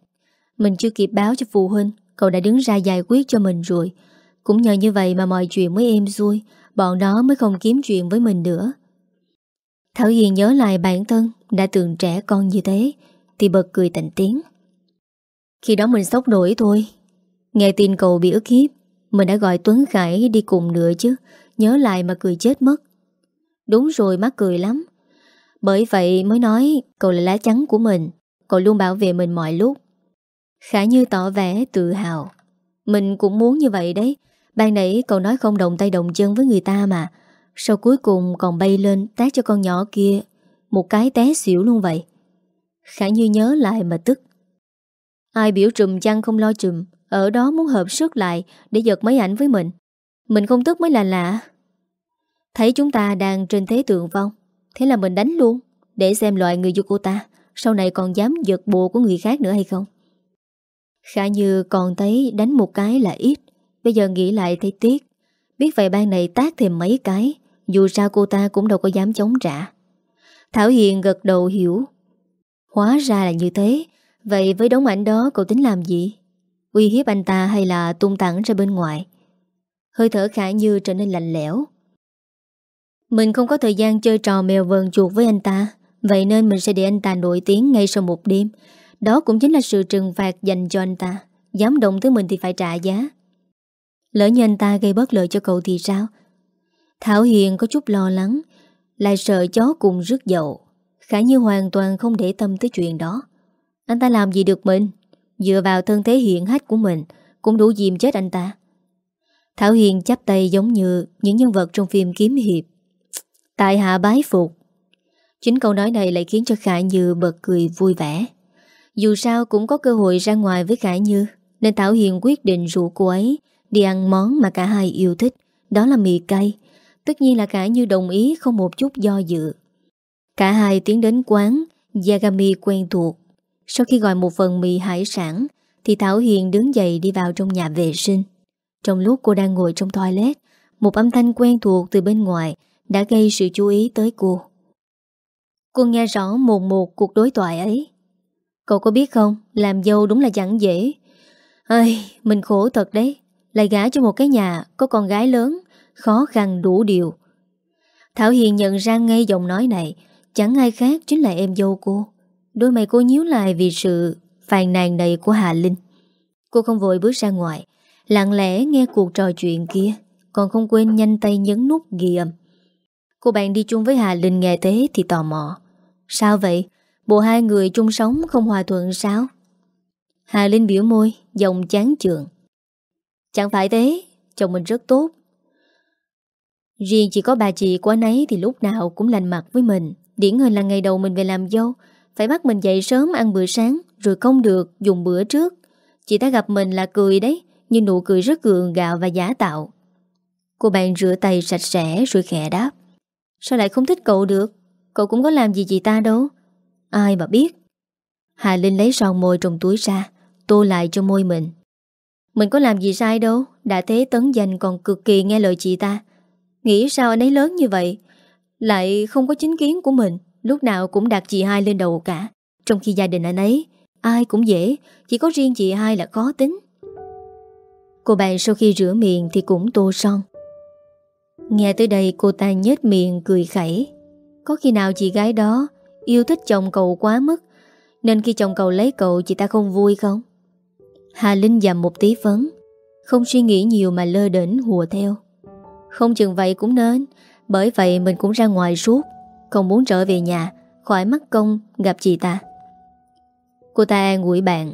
Mình chưa kịp báo cho phụ huynh, Cậu đã đứng ra giải quyết cho mình rồi. Cũng nhờ như vậy mà mọi chuyện mới êm xuôi, Bọn nó mới không kiếm chuyện với mình nữa. Thảo Hiền nhớ lại bản thân Đã từng trẻ con như thế, Thì bật cười thành tiếng. Khi đó mình sốc nổi thôi. Nghe tin cậu bị ức hiếp mình đã gọi Tuấn Khải đi cùng nữa chứ. Nhớ lại mà cười chết mất. Đúng rồi, má cười lắm. Bởi vậy mới nói cậu là lá chắn của mình. Cậu luôn bảo vệ mình mọi lúc. Khả Như tỏ vẻ tự hào. Mình cũng muốn như vậy đấy. Ban nãy cậu nói không đồng tay đồng chân với người ta mà. Sau cuối cùng còn bay lên Tát cho con nhỏ kia. Một cái té xỉu luôn vậy. Khả Như nhớ lại mà tức. Ai biểu trùm chăng không lo trùm ở đó muốn hợp sức lại Để giật mấy ảnh với mình. Mình không tức mới là lạ. Thấy chúng ta đang trên thế tượng vong, Thế là mình đánh luôn, Để xem loại người như cô ta Sau này còn dám giật bộ của người khác nữa hay không. Khả như còn thấy đánh một cái là ít, Bây giờ nghĩ lại thấy tiếc. Biết vậy ban này tác thêm mấy cái, Dù sao cô ta cũng đâu có dám chống trả. Thảo Hiền gật đầu hiểu. Hóa ra là như thế, Vậy với đống ảnh đó cậu tính làm gì? Uy hiếp anh ta hay là tung tẳng ra bên ngoài? Hơi thở khả như trở nên lạnh lẽo. Mình không có thời gian chơi trò mèo vờn chuột với anh ta, Vậy nên mình sẽ để anh ta nổi tiếng ngay sau một đêm. Đó cũng chính là sự trừng phạt dành cho anh ta. Dám động tới mình thì phải trả giá. Lỡ như anh ta gây bất lợi cho cậu thì sao? Thảo Hiền có chút lo lắng, Lại sợ chó cùng rước dậu. Khả như hoàn toàn không để tâm tới chuyện đó. Anh ta làm gì được mình? Dựa vào thân thế hiện hách của mình Cũng đủ dìm chết anh ta Thảo Hiền chắp tay giống như những nhân vật trong phim kiếm hiệp. Tại hạ bái phục. Chính câu nói này lại khiến cho khải Như bật cười vui vẻ. Dù sao cũng có cơ hội ra ngoài với khải Như, nên Thảo Hiền quyết định rủ cô ấy đi ăn món mà cả hai yêu thích, đó là mì cay. Tất nhiên là khải Như đồng ý không một chút do dự. Cả hai tiến đến quán Yagami quen thuộc. Sau khi gọi một phần mì hải sản, thì Thảo Hiền đứng dậy đi vào trong nhà vệ sinh. Trong lúc cô đang ngồi trong toilet, một âm thanh quen thuộc từ bên ngoài đã gây sự chú ý tới cô. Cô nghe rõ một một cuộc đối thoại ấy. Cậu có biết không, làm dâu đúng là chẳng dễ. Ây, mình khổ thật đấy. Lại gả cho một cái nhà có con gái lớn, khó khăn đủ điều. Thảo Hiền nhận ra ngay giọng nói này, chẳng ai khác chính là em dâu cô. Đôi mày cô nhíu lại vì sự phàn nàn này của Hà Linh. Cô không vội bước ra ngoài, lặng lẽ nghe cuộc trò chuyện kia, còn không quên nhanh tay nhấn nút ghi âm. Cô bạn đi chung với Hà Linh nghe thế thì tò mò. Sao vậy? Bộ hai người chung sống không hòa thuận sao? Hà Linh biểu môi, giọng chán chường. Chẳng phải thế, chồng mình rất tốt. Riêng chỉ có bà chị của anh ấy thì lúc nào cũng lành mặt với mình. Điển hình là ngày đầu mình về làm dâu, phải bắt mình dậy sớm ăn bữa sáng, rồi không được dùng bữa trước. Chị ta gặp mình là cười đấy, nhưng nụ cười rất gượng gạo và giả tạo. Cô bạn rửa tay sạch sẽ rồi khẽ đáp. Sao lại không thích cậu được? Cậu cũng có làm gì chị ta đâu. Ai mà biết. Hà Linh lấy son môi trong túi ra, tô lại cho môi mình. Mình có làm gì sai đâu, đã thế tấn danh còn cực kỳ nghe lời chị ta. Nghĩ sao anh ấy lớn như vậy, lại không có chính kiến của mình, lúc nào cũng đặt chị hai lên đầu cả. Trong khi gia đình anh ấy, ai cũng dễ, chỉ có riêng chị hai là khó tính. Cô bạn sau khi rửa miệng thì cũng tô son. Nghe tới đây cô ta nhếch miệng cười khẩy. Có khi nào chị gái đó yêu thích chồng cậu quá mức, nên khi chồng cậu lấy cậu chị ta không vui không? Hà Linh dầm một tí phấn, không suy nghĩ nhiều mà lơ đỉnh hùa theo. Không chừng vậy cũng nên, bởi vậy mình cũng ra ngoài suốt, không muốn trở về nhà, khỏi mắc công gặp chị ta. Cô ta an ủi bạn,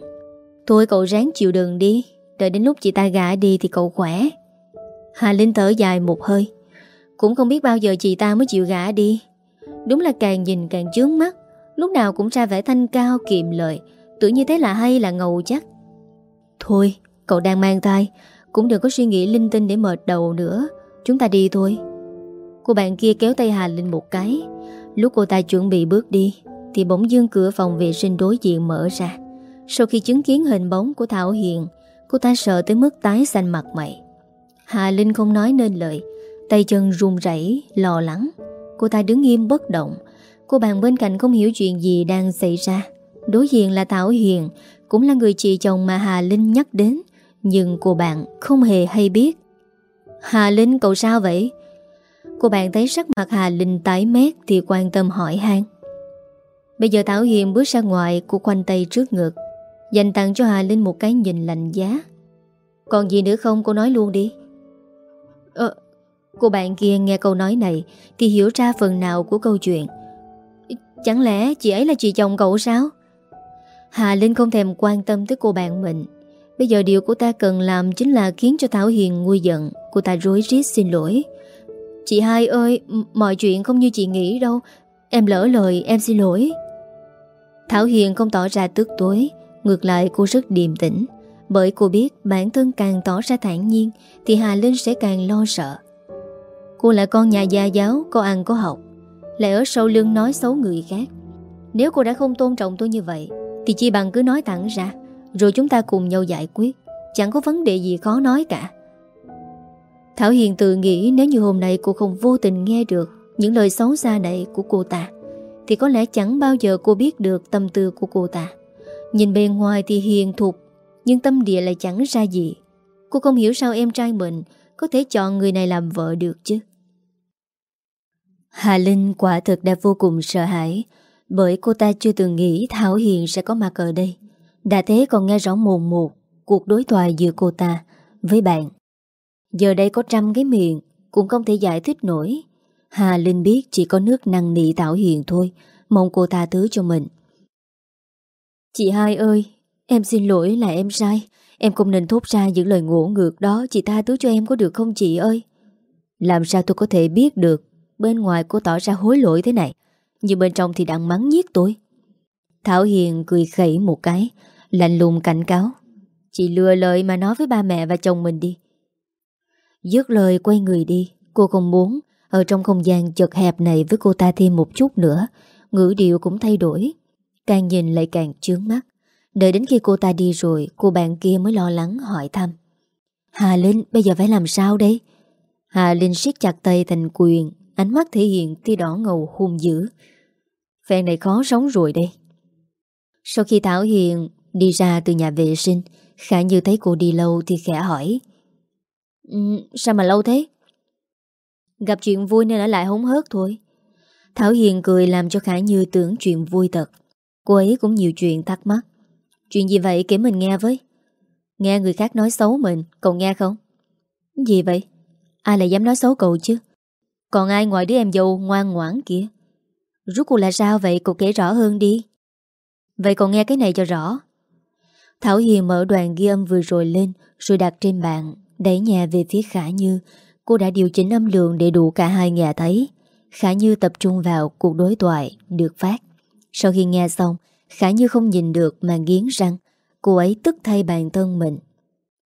thôi cậu ráng chịu đựng đi, đợi đến lúc chị ta gã đi thì cậu khỏe. Hà Linh thở dài một hơi, cũng không biết bao giờ chị ta mới chịu gã đi. Đúng là càng nhìn càng chướng mắt Lúc nào cũng ra vẻ thanh cao kiệm lợi, Tưởng như thế là hay là ngầu chắc. Thôi cậu đang mang thai Cũng đừng có suy nghĩ linh tinh để mệt đầu nữa. Chúng ta đi thôi. Cô bạn kia kéo tay Hà Linh một cái. Lúc cô ta chuẩn bị bước đi, Thì bỗng dưng cửa phòng vệ sinh đối diện mở ra. Sau khi chứng kiến hình bóng của Thảo Hiền, Cô ta sợ tới mức tái xanh mặt mày. Hà Linh không nói nên lời, Tay chân run rẩy, lo lắng. Cô ta đứng im bất động. Cô bạn bên cạnh không hiểu chuyện gì đang xảy ra. Đối diện là Thảo Hiền, Cũng là người chị chồng mà Hà Linh nhắc đến, Nhưng cô bạn không hề hay biết. Hà Linh, cậu sao vậy? Cô bạn thấy sắc mặt Hà Linh tái mét Thì quan tâm hỏi han. Bây giờ Thảo Hiền bước ra ngoài, Cô quanh tay trước ngực, Dành tặng cho Hà Linh một cái nhìn lạnh giá. Còn gì nữa không? Cô nói luôn đi. Ờ Cô bạn kia nghe câu nói này Thì hiểu ra phần nào của câu chuyện. Chẳng lẽ chị ấy là chị chồng cậu sao? Hà Linh không thèm quan tâm tới cô bạn mình. Bây giờ điều cô ta cần làm Chính là khiến cho Thảo Hiền nguôi giận. Cô ta rối rít xin lỗi. Chị hai ơi Mọi chuyện không như chị nghĩ đâu. Em lỡ lời, em xin lỗi. Thảo Hiền không tỏ ra tức tối. Ngược lại, cô rất điềm tĩnh. Bởi cô biết bản thân càng tỏ ra thản nhiên, Thì Hà Linh sẽ càng lo sợ. Cô là con nhà gia giáo, Có ăn, có học. Lại ở sau lưng nói xấu người khác. Nếu cô đã không tôn trọng tôi như vậy, Thì chỉ bằng cứ nói thẳng ra. Rồi chúng ta cùng nhau giải quyết. Chẳng có vấn đề gì khó nói cả. Thảo Hiền tự nghĩ Nếu như hôm nay cô không vô tình nghe được Những lời xấu xa này của cô ta, Thì có lẽ chẳng bao giờ cô biết được Tâm tư của cô ta Nhìn bên ngoài thì hiền thục, Nhưng tâm địa lại chẳng ra gì Cô không hiểu sao em trai mình Có thể chọn người này làm vợ được chứ Hà Linh quả thực đã vô cùng sợ hãi, bởi cô ta chưa từng nghĩ Thảo Hiền sẽ có mặt ở đây. Đã thế còn nghe rõ mồn một cuộc đối thoại giữa cô ta với bạn. Giờ đây có trăm cái miệng cũng không thể giải thích nổi. Hà Linh biết chỉ có nước năng nị Thảo Hiền thôi, mong cô ta thứ cho mình. Chị hai ơi, em xin lỗi là em sai. Em không nên thốt ra những lời ngỗ ngược đó Chị tha thứ cho em có được không chị ơi Làm sao tôi có thể biết được Bên ngoài cô tỏ ra hối lỗi thế này Nhưng bên trong thì đang mắng nhiếc tôi Thảo Hiền cười khẩy một cái Lạnh lùng cảnh cáo Chị lừa lời mà nói với ba mẹ và chồng mình đi Dứt lời quay người đi. Cô không muốn Ở trong không gian chật hẹp này với cô ta thêm một chút nữa. Ngữ điệu cũng thay đổi. Càng nhìn lại càng chướng mắt. Đợi đến khi cô ta đi rồi, Cô bạn kia mới lo lắng hỏi thăm. Hà Linh, bây giờ phải làm sao đây? Hà Linh siết chặt tay thành quyền. Ánh mắt thể hiện tia đỏ ngầu hung dữ. Phen này khó sống rồi đây. Sau khi Thảo Hiền Đi ra từ nhà vệ sinh, Khả Như thấy cô đi lâu thì khẽ hỏi Ừ, sao mà lâu thế? Gặp chuyện vui nên ở lại hống hớt thôi. Thảo Hiền cười làm cho Khả Như tưởng chuyện vui thật. Cô ấy cũng nhiều chuyện thắc mắc. Chuyện gì vậy kể mình nghe với. Nghe người khác nói xấu mình, Cậu nghe không? Gì vậy? Ai lại dám nói xấu cậu chứ? Còn ai ngoài đứa em dâu ngoan ngoãn kia? Rốt cuộc là sao vậy? Cậu kể rõ hơn đi. Vậy cậu nghe cái này cho rõ. Thảo Hiền mở đoàn ghi âm vừa rồi lên, Rồi đặt trên bàn. Đẩy nhà về phía Khả Như, Cô đã điều chỉnh âm lượng để đủ cả hai nghe thấy. Khả Như tập trung vào cuộc đối thoại được phát. Sau khi nghe xong, Khả Như không nhìn được mà nghiến răng. Cô ấy tức thay bản thân mình.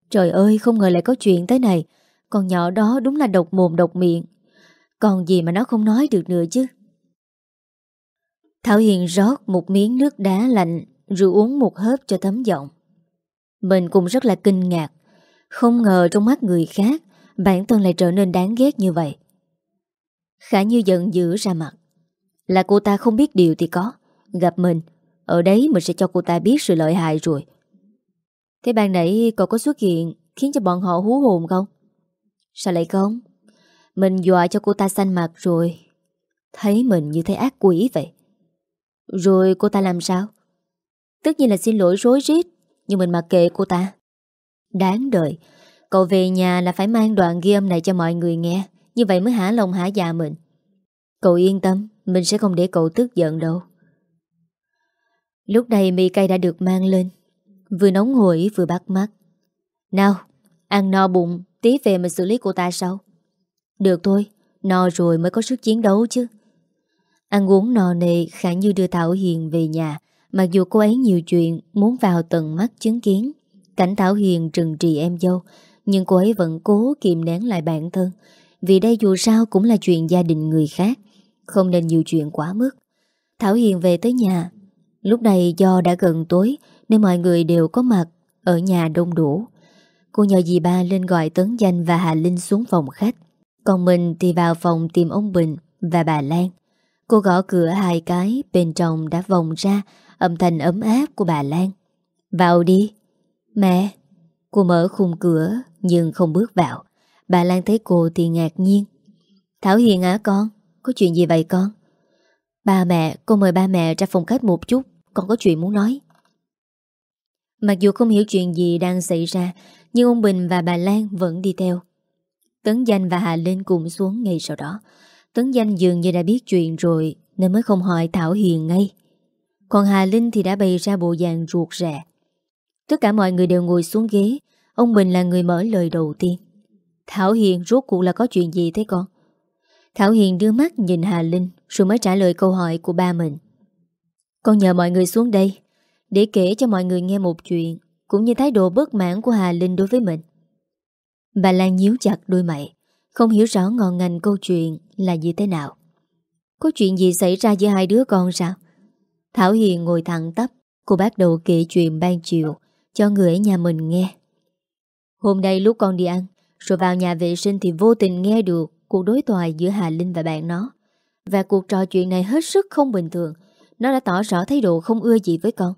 Trời ơi, không ngờ lại có chuyện thế này. Con nhỏ đó đúng là độc mồm độc miệng. Còn gì mà nó không nói được nữa chứ? Thảo Hiền rót một miếng nước đá lạnh Rồi uống một hớp cho thấm giọng. Mình cũng rất là kinh ngạc. Không ngờ trong mắt người khác, Bản thân lại trở nên đáng ghét như vậy. Khả Như giận dữ ra mặt. Là cô ta không biết điều thì có, Gặp mình, Ở đấy mình sẽ cho cô ta biết sự lợi hại rồi. Thế ban nãy cậu có xuất hiện Khiến cho bọn họ hú hồn không? Sao lại không? Mình dọa cho cô ta xanh mặt rồi. Thấy mình như thế ác quỷ vậy. Rồi cô ta làm sao? Tất nhiên là xin lỗi rối rít, Nhưng mình mặc kệ cô ta. Đáng đợi Cậu về nhà là phải mang đoạn ghi âm này cho mọi người nghe. Như vậy mới hả lòng hả dạ mình. Cậu yên tâm, Mình sẽ không để cậu tức giận đâu. Lúc này mì cây đã được mang lên. Vừa nóng hổi vừa bắt mắt. Nào, Ăn no bụng, Tí về mình xử lý cô ta sau. Được thôi, No rồi mới có sức chiến đấu chứ. Ăn uống no nề, khả như đưa Thảo Hiền về nhà. Mặc dù cô ấy nhiều chuyện, Muốn vào tận mắt chứng kiến. Cảnh Thảo Hiền trừng trì em dâu, Nhưng cô ấy vẫn cố kìm nén lại bản thân, Vì đây dù sao cũng là chuyện gia đình người khác, Không nên nhiều chuyện quá mức. Thảo Hiền về tới nhà. Lúc này do đã gần tối, Nên mọi người đều có mặt Ở nhà đông đủ. Cô nhờ dì ba lên gọi Tấn Danh và Hà Linh xuống phòng khách. Còn mình thì vào phòng tìm ông Bình Và bà Lan. Cô gõ cửa hai cái, Bên trong đã vòng ra Âm thanh ấm áp của bà Lan. Vào đi. Mẹ Cô mở khung cửa nhưng không bước vào. Bà Lan thấy cô thì ngạc nhiên. Thảo Hiền hả con? Có chuyện gì vậy con? Ba mẹ, cô mời ba mẹ ra phòng khách một chút. Con có chuyện muốn nói. Mặc dù không hiểu chuyện gì đang xảy ra Nhưng ông Bình và bà Lan vẫn đi theo. Tấn Danh và Hà Linh cùng xuống ngay sau đó. Tấn Danh dường như đã biết chuyện rồi Nên mới không hỏi Thảo Hiền ngay. Còn Hà Linh thì đã bày ra bộ dạng ruột rẹ Tất cả mọi người đều ngồi xuống ghế. Ông Bình là người mở lời đầu tiên. Thảo Hiền rốt cuộc là có chuyện gì thế con? Thảo Hiền đưa mắt nhìn Hà Linh, Rồi mới trả lời câu hỏi của ba mình. Con nhờ mọi người xuống đây, Để kể cho mọi người nghe một chuyện, Cũng như thái độ bất mãn của Hà Linh đối với mình. Bà Lan nhíu chặt đôi mày, Không hiểu rõ ngọn ngành câu chuyện là như thế nào. Có chuyện gì xảy ra giữa hai đứa con sao? Thảo Hiền ngồi thẳng tắp, Cô bắt đầu kể chuyện ban chiều. Cho người ở nhà mình nghe. Hôm nay lúc con đi ăn, Rồi vào nhà vệ sinh thì vô tình nghe được Cuộc đối thoại giữa Hà Linh và bạn nó. Và cuộc trò chuyện này hết sức không bình thường, Nó đã tỏ rõ thái độ không ưa gì với con.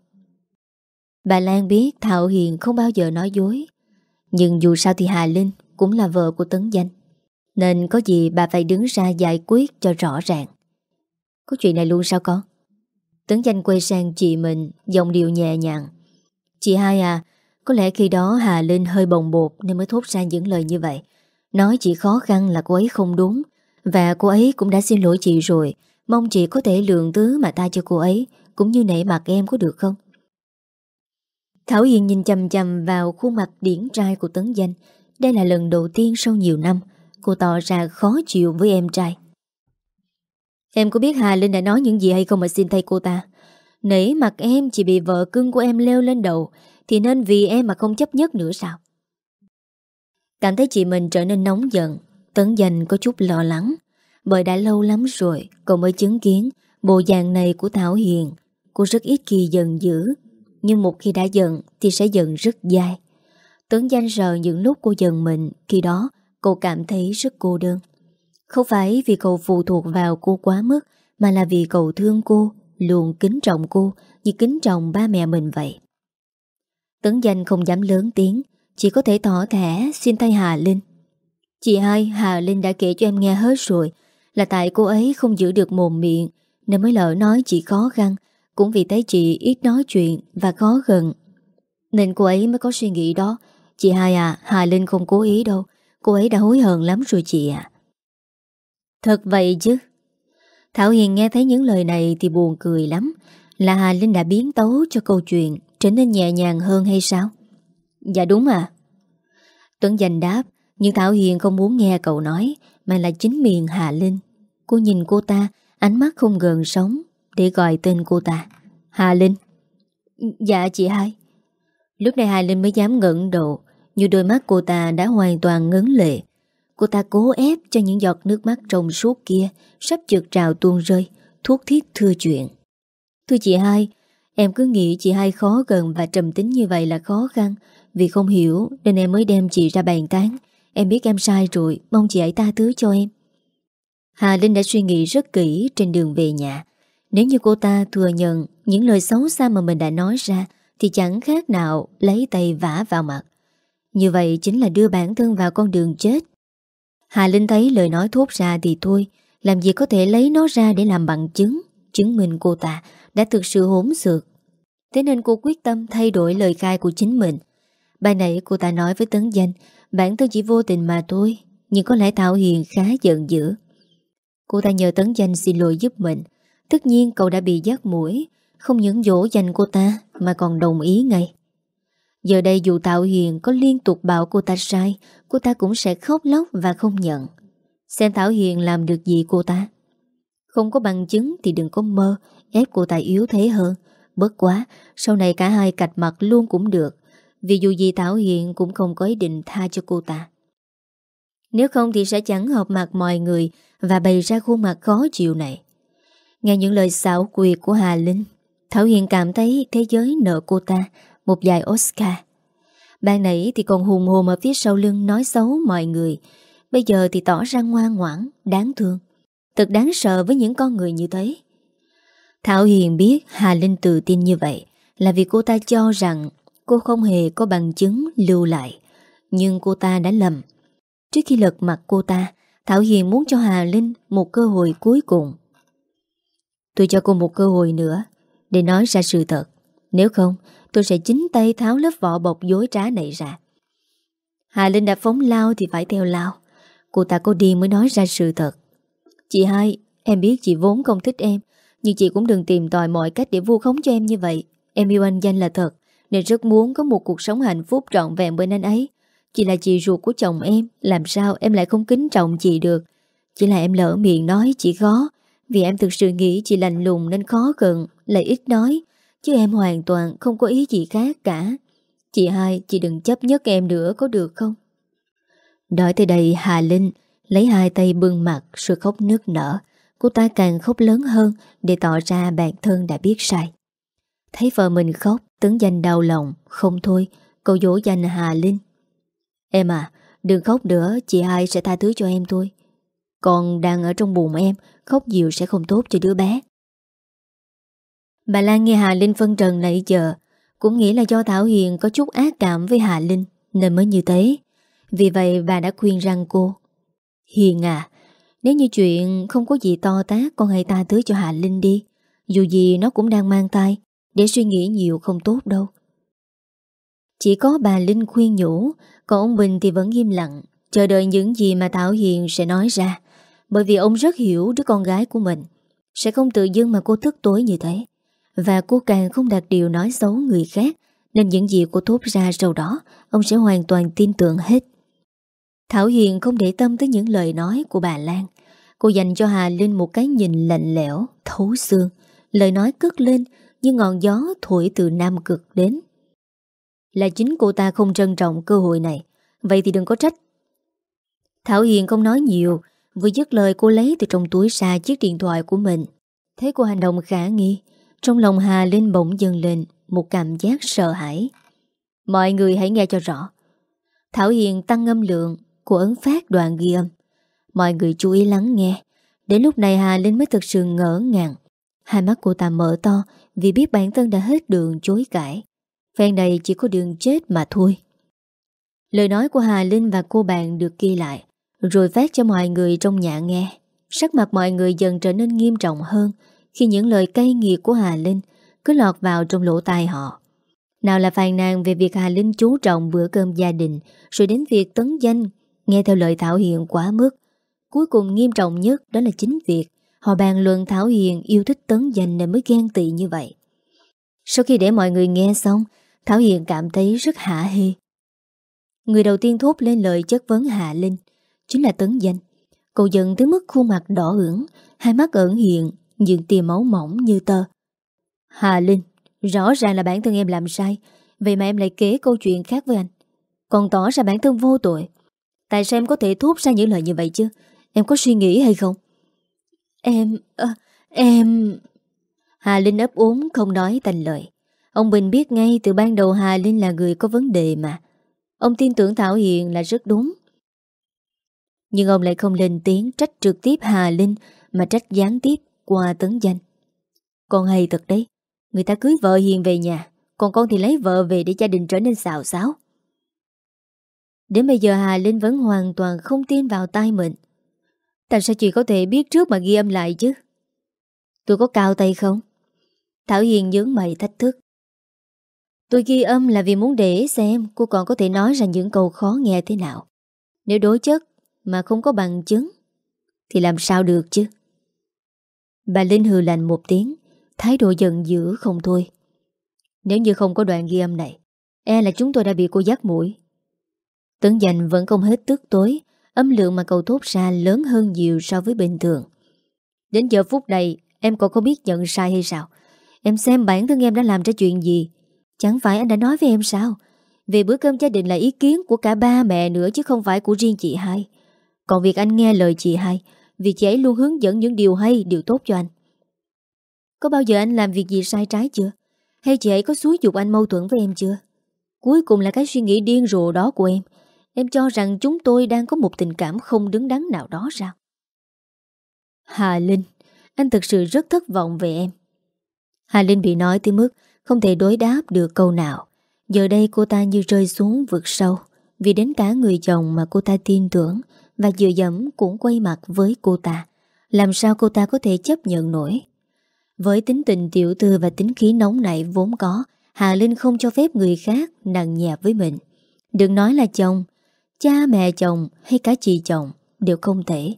Bà Lan biết Thảo Hiền không bao giờ nói dối, Nhưng dù sao thì Hà Linh Cũng là vợ của Tấn Danh, Nên có gì bà phải đứng ra giải quyết cho rõ ràng. Có chuyện này luôn sao con? Tấn Danh quay sang chị mình, Giọng điệu nhẹ nhàng. Chị hai à Có lẽ khi đó Hà Linh hơi bồng bột Nên mới thốt ra những lời như vậy Nói chị khó khăn là cô ấy không đúng, Và cô ấy cũng đã xin lỗi chị rồi Mong chị có thể lượng thứ mà ta cho cô ấy, Cũng như nể mặt em có được không Thảo Hiền nhìn chầm chầm vào khuôn mặt điển trai của Tấn Danh. Đây là lần đầu tiên sau nhiều năm, cô tỏ ra khó chịu với em trai. Em có biết Hà Linh đã nói những gì hay không mà xin thay cô ta? Nãy mặt em chỉ bị vợ cưng của em leo lên đầu, thì nên vì em mà không chấp nhất nữa sao? Cảm thấy chị mình trở nên nóng giận, Tấn dành có chút lo lắng. Bởi đã lâu lắm rồi, Cậu mới chứng kiến bộ dạng này của Thảo Hiền. Cô rất ít khi giận dữ, Nhưng một khi đã giận Thì sẽ giận rất dai. Tấn Danh sợ những lúc cô giận mình, Khi đó cô cảm thấy rất cô đơn. Không phải vì cậu phụ thuộc vào cô quá mức, Mà là vì cậu thương cô. Luôn kính trọng cô Như kính trọng ba mẹ mình vậy. Tấn Danh không dám lớn tiếng, Chỉ có thể tỏ thẻ, xin tay Hà Linh. Chị hai, Hà Linh đã kể cho em nghe hết rồi, Là tại cô ấy không giữ được mồm miệng, Nên mới lỡ nói chị khó khăn, Cũng vì thấy chị ít nói chuyện Và khó gần. Nên cô ấy mới có suy nghĩ đó, Chị hai à Hà Linh không cố ý đâu, Cô ấy đã hối hận lắm rồi chị ạ. Thật vậy chứ? Thảo Hiền nghe thấy những lời này Thì buồn cười lắm. Là Hà Linh đã biến tấu cho câu chuyện Trở nên nhẹ nhàng hơn hay sao? Dạ đúng à Tuấn Danh đáp Nhưng Thảo Hiền không muốn nghe cậu nói Mà là chính miệng Hà Linh. Cô nhìn cô ta Ánh mắt không gần sống Để gọi tên cô ta. Hà Linh. Dạ chị hai. Lúc này Hà Linh mới dám ngẩn độ Như đôi mắt cô ta đã hoàn toàn ngấn lệ Cô ta cố ép cho những giọt nước mắt trong suốt kia Sắp trượt trào tuôn rơi, Thuốc thiết thưa chuyện. Thưa chị hai, Em cứ nghĩ chị hai khó gần và trầm tính như vậy là khó khăn. Vì không hiểu nên em mới đem chị ra bàn tán. Em biết em sai rồi, Mong chị ấy tha thứ cho em. Hà Linh đã suy nghĩ rất kỹ trên đường về nhà. Nếu như cô ta thừa nhận Những lời xấu xa mà mình đã nói ra, Thì chẳng khác nào lấy tay vả vào mặt. Như vậy chính là đưa bản thân vào con đường chết. Hà Linh thấy lời nói thốt ra thì thôi Làm gì có thể lấy nó ra để làm bằng chứng Chứng minh cô ta đã thực sự hỗn xược. Thế nên cô quyết tâm thay đổi lời khai của chính mình. Bài nãy cô ta nói với Tấn Danh, bản thân chỉ vô tình mà thôi, nhưng có lẽ Thảo Hiền khá giận dữ. Cô ta nhờ Tấn Danh xin lỗi giúp mình. Tất nhiên cậu đã bị giác mũi, không những dỗ dành cô ta mà còn đồng ý ngay. Giờ đây dù Thảo Hiền có liên tục bảo cô ta sai, cô ta cũng sẽ khóc lóc và không nhận. Xem Thảo Hiền làm được gì cô ta. Không có bằng chứng thì đừng có mơ, Ép cô ta yếu thế hơn. Bất quá, Sau này cả hai cạch mặt luôn cũng được. Vì dù gì Thảo Hiền cũng không có ý định tha cho cô ta. Nếu không thì sẽ chẳng hợp mặt mọi người Và bày ra khuôn mặt khó chịu này. Nghe những lời xảo quyệt của Hà Linh, Thảo Hiền cảm thấy thế giới nợ cô ta Một vài Oscar. Ban nãy thì còn hùng hồn ở phía sau lưng nói xấu mọi người. Bây giờ thì tỏ ra ngoan ngoãn, đáng thương. Thật đáng sợ với những con người như thế. Thảo Hiền biết Hà Linh tự tin như vậy Là vì cô ta cho rằng Cô không hề có bằng chứng lưu lại. Nhưng cô ta đã lầm. Trước khi lật mặt cô ta Thảo Hiền muốn cho Hà Linh một cơ hội cuối cùng. Tôi cho cô một cơ hội nữa Để nói ra sự thật. Nếu không tôi sẽ chính tay tháo lớp vỏ bọc dối trá này ra. Hà Linh đã phóng lao thì phải theo lao. Cô ta có đi mới nói ra sự thật. Chị hai, em biết chị vốn không thích em Nhưng chị cũng đừng tìm tòi mọi cách để vu khống cho em như vậy. Em yêu anh danh là thật Nên rất muốn có một cuộc sống hạnh phúc trọn vẹn bên anh ấy. Chị là chị ruột của chồng em Làm sao em lại không kính trọng chị được? Chỉ là em lỡ miệng nói chị khó Vì em thực sự nghĩ chị lạnh lùng nên khó gần Lại ít nói. Chứ em hoàn toàn không có ý gì khác cả. Chị hai, chị đừng chấp nhất em nữa có được không? Nói tới đây Hà Linh Lấy hai tay bưng mặt rồi khóc nước nở. Cô ta càng khóc lớn hơn Để tỏ ra bản thân đã biết sai. Thấy vợ mình khóc Tấn danh đau lòng Không thôi Cậu dỗ dành Hà Linh. Em à Đừng khóc nữa Chị hai sẽ tha thứ cho em thôi. Còn đang ở trong bụng em Khóc nhiều sẽ không tốt cho đứa bé. Bà Lan nghe Hà Linh phân trần nãy giờ, Cũng nghĩ là do Thảo Hiền có chút ác cảm với Hà Linh Nên mới như thế. Vì vậy bà đã khuyên rằng cô, Hiền à Nếu như chuyện không có gì to tác Con hãy ta thứ cho Hà Linh đi. Dù gì nó cũng đang mang tay Để suy nghĩ nhiều không tốt đâu. Chỉ có bà Linh khuyên nhủ, Còn ông Bình thì vẫn im lặng, Chờ đợi những gì mà Thảo Hiền sẽ nói ra. Bởi vì ông rất hiểu đứa con gái của mình, Sẽ không tự dưng mà cô thức tối như thế. Và cô càng không đạt điều nói xấu người khác Nên những gì cô thốt ra sau đó Ông sẽ hoàn toàn tin tưởng hết. Thảo Hiền không để tâm tới những lời nói của bà Lan. Cô dành cho Hà Linh một cái nhìn lạnh lẽo, thấu xương. Lời nói cất lên như ngọn gió thổi từ Nam Cực đến. Là chính cô ta không trân trọng cơ hội này Vậy thì đừng có trách. Thảo Hiền không nói nhiều Vừa dứt lời cô lấy từ trong túi ra chiếc điện thoại của mình. Thấy cô hành động khả nghi trong lòng Hà Linh bỗng dâng lên Một cảm giác sợ hãi. Mọi người hãy nghe cho rõ. Thảo Hiền tăng âm lượng của ấn phát đoạn ghi âm. Mọi người chú ý lắng nghe. Đến lúc này Hà Linh mới thực sự ngỡ ngàng. Hai mắt cô ta mở to Vì biết bản thân đã hết đường chối cãi. Phen này chỉ có đường chết mà thôi. Lời nói của Hà Linh và cô bạn được ghi lại, Rồi phát cho mọi người trong nhà nghe. Sắc mặt mọi người dần trở nên nghiêm trọng hơn. Khi những lời cay nghiệt của Hà Linh Cứ lọt vào trong lỗ tai họ. Nào là phàn nàn về việc Hà Linh chú trọng bữa cơm gia đình, Rồi đến việc tấn danh, Nghe theo lời Thảo Hiền quá mức. Cuối cùng nghiêm trọng nhất đó là chính việc Họ bàn luận Thảo Hiền yêu thích tấn danh nên mới ghen tị như vậy. Sau khi để mọi người nghe xong, Thảo Hiền cảm thấy rất hả hê. Người đầu tiên thốt lên lời chất vấn Hạ Linh Chính là Tấn Danh. Cậu giận tới mức khuôn mặt đỏ ửng, Hai mắt ẩn hiện những tia máu mỏng như tơ. Hà Linh Rõ ràng là bản thân em làm sai. Vậy mà em lại kể câu chuyện khác với anh. Còn tỏ ra bản thân vô tội. Tại sao em có thể thốt ra những lời như vậy chứ? Em có suy nghĩ hay không? Em à, Em Hà Linh ấp ốm không nói thành lời. Ông Bình biết ngay từ ban đầu Hà Linh là người có vấn đề mà. Ông tin tưởng Thảo Hiền là rất đúng. Nhưng ông lại không lên tiếng trách trực tiếp Hà Linh Mà trách gián tiếp qua tấn danh. Con hay thật đấy, Người ta cưới vợ Hiền về nhà, Còn con thì lấy vợ về để gia đình trở nên xào xáo. Đến bây giờ Hà Linh vẫn hoàn toàn không tin vào tay mình. Tại sao chị có thể biết trước mà ghi âm lại chứ? Tôi có cao tay không? Thảo Hiền nhướng mày thách thức. Tôi ghi âm là vì muốn để xem cô còn có thể nói ra những câu khó nghe thế nào. Nếu đối chất mà không có bằng chứng, thì làm sao được chứ? Bà Linh hừ lạnh một tiếng, thái độ giận dữ không thôi. Nếu như không có đoạn ghi âm này, e là chúng tôi đã bị cô dắt mũi. Tấn dành vẫn không hết tức tối, âm lượng mà cậu thốt ra lớn hơn nhiều so với bình thường. Đến giờ phút này, em còn không biết nhận sai hay sao? Em xem bản thân em đã làm ra chuyện gì Chẳng phải anh đã nói với em sao Về bữa cơm gia đình là ý kiến của cả ba mẹ nữa Chứ không phải của riêng chị hai Còn việc anh nghe lời chị hai vì chị ấy luôn hướng dẫn những điều hay, Điều tốt cho anh. Có bao giờ anh làm việc gì sai trái chưa? Hay chị ấy có xúi dục anh mâu thuẫn với em chưa? Cuối cùng là cái suy nghĩ điên rồ đó của em. Em cho rằng chúng tôi đang có một tình cảm không đứng đắn nào đó sao? Hà Linh, Anh thực sự rất thất vọng về em. Hà Linh bị nói tới mức không thể đối đáp được câu nào. Giờ đây cô ta như rơi xuống vực sâu. Vì đến cả người chồng mà cô ta tin tưởng và dựa dẫm cũng quay mặt với cô ta. Làm sao cô ta có thể chấp nhận nổi? Với tính tình tiểu tư và tính khí nóng nảy vốn có, Hà Linh không cho phép người khác nặng nhẹ với mình. Đừng nói là chồng, Cha mẹ chồng hay cả chị chồng Đều không thể.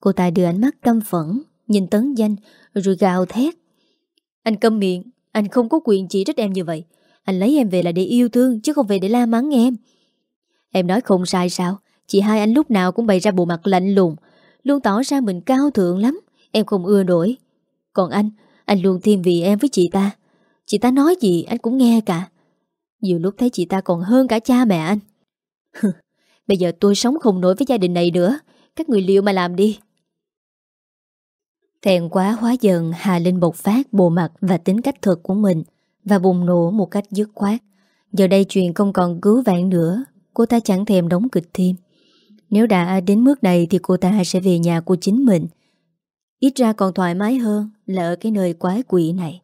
Cô ta đưa ánh mắt căm phẫn, Nhìn tấn danh, rồi gào thét. Anh câm miệng, anh không có quyền chỉ trách em như vậy. Anh lấy em về là để yêu thương, Chứ không về để la mắng em. Em nói không sai sao? Chị hai anh lúc nào cũng bày ra bộ mặt lạnh lùng. Luôn tỏ ra mình cao thượng lắm. Em không ưa nổi. Còn anh, anh luôn thiên vị em với chị ta. Chị ta nói gì anh cũng nghe cả. Nhiều lúc thấy chị ta còn hơn cả cha mẹ anh. Bây giờ tôi sống không nổi với gia đình này nữa. Các người liệu mà làm đi. Thẹn quá hóa dần Hà Linh bộc phát bộ mặt và tính cách thật của mình và bùng nổ một cách dứt khoát. Giờ đây chuyện không còn cứu vãn nữa, cô ta chẳng thèm đóng kịch thêm. Nếu đã đến mức này thì cô ta sẽ về nhà của chính mình. Ít ra còn thoải mái hơn là ở cái nơi quái quỷ này.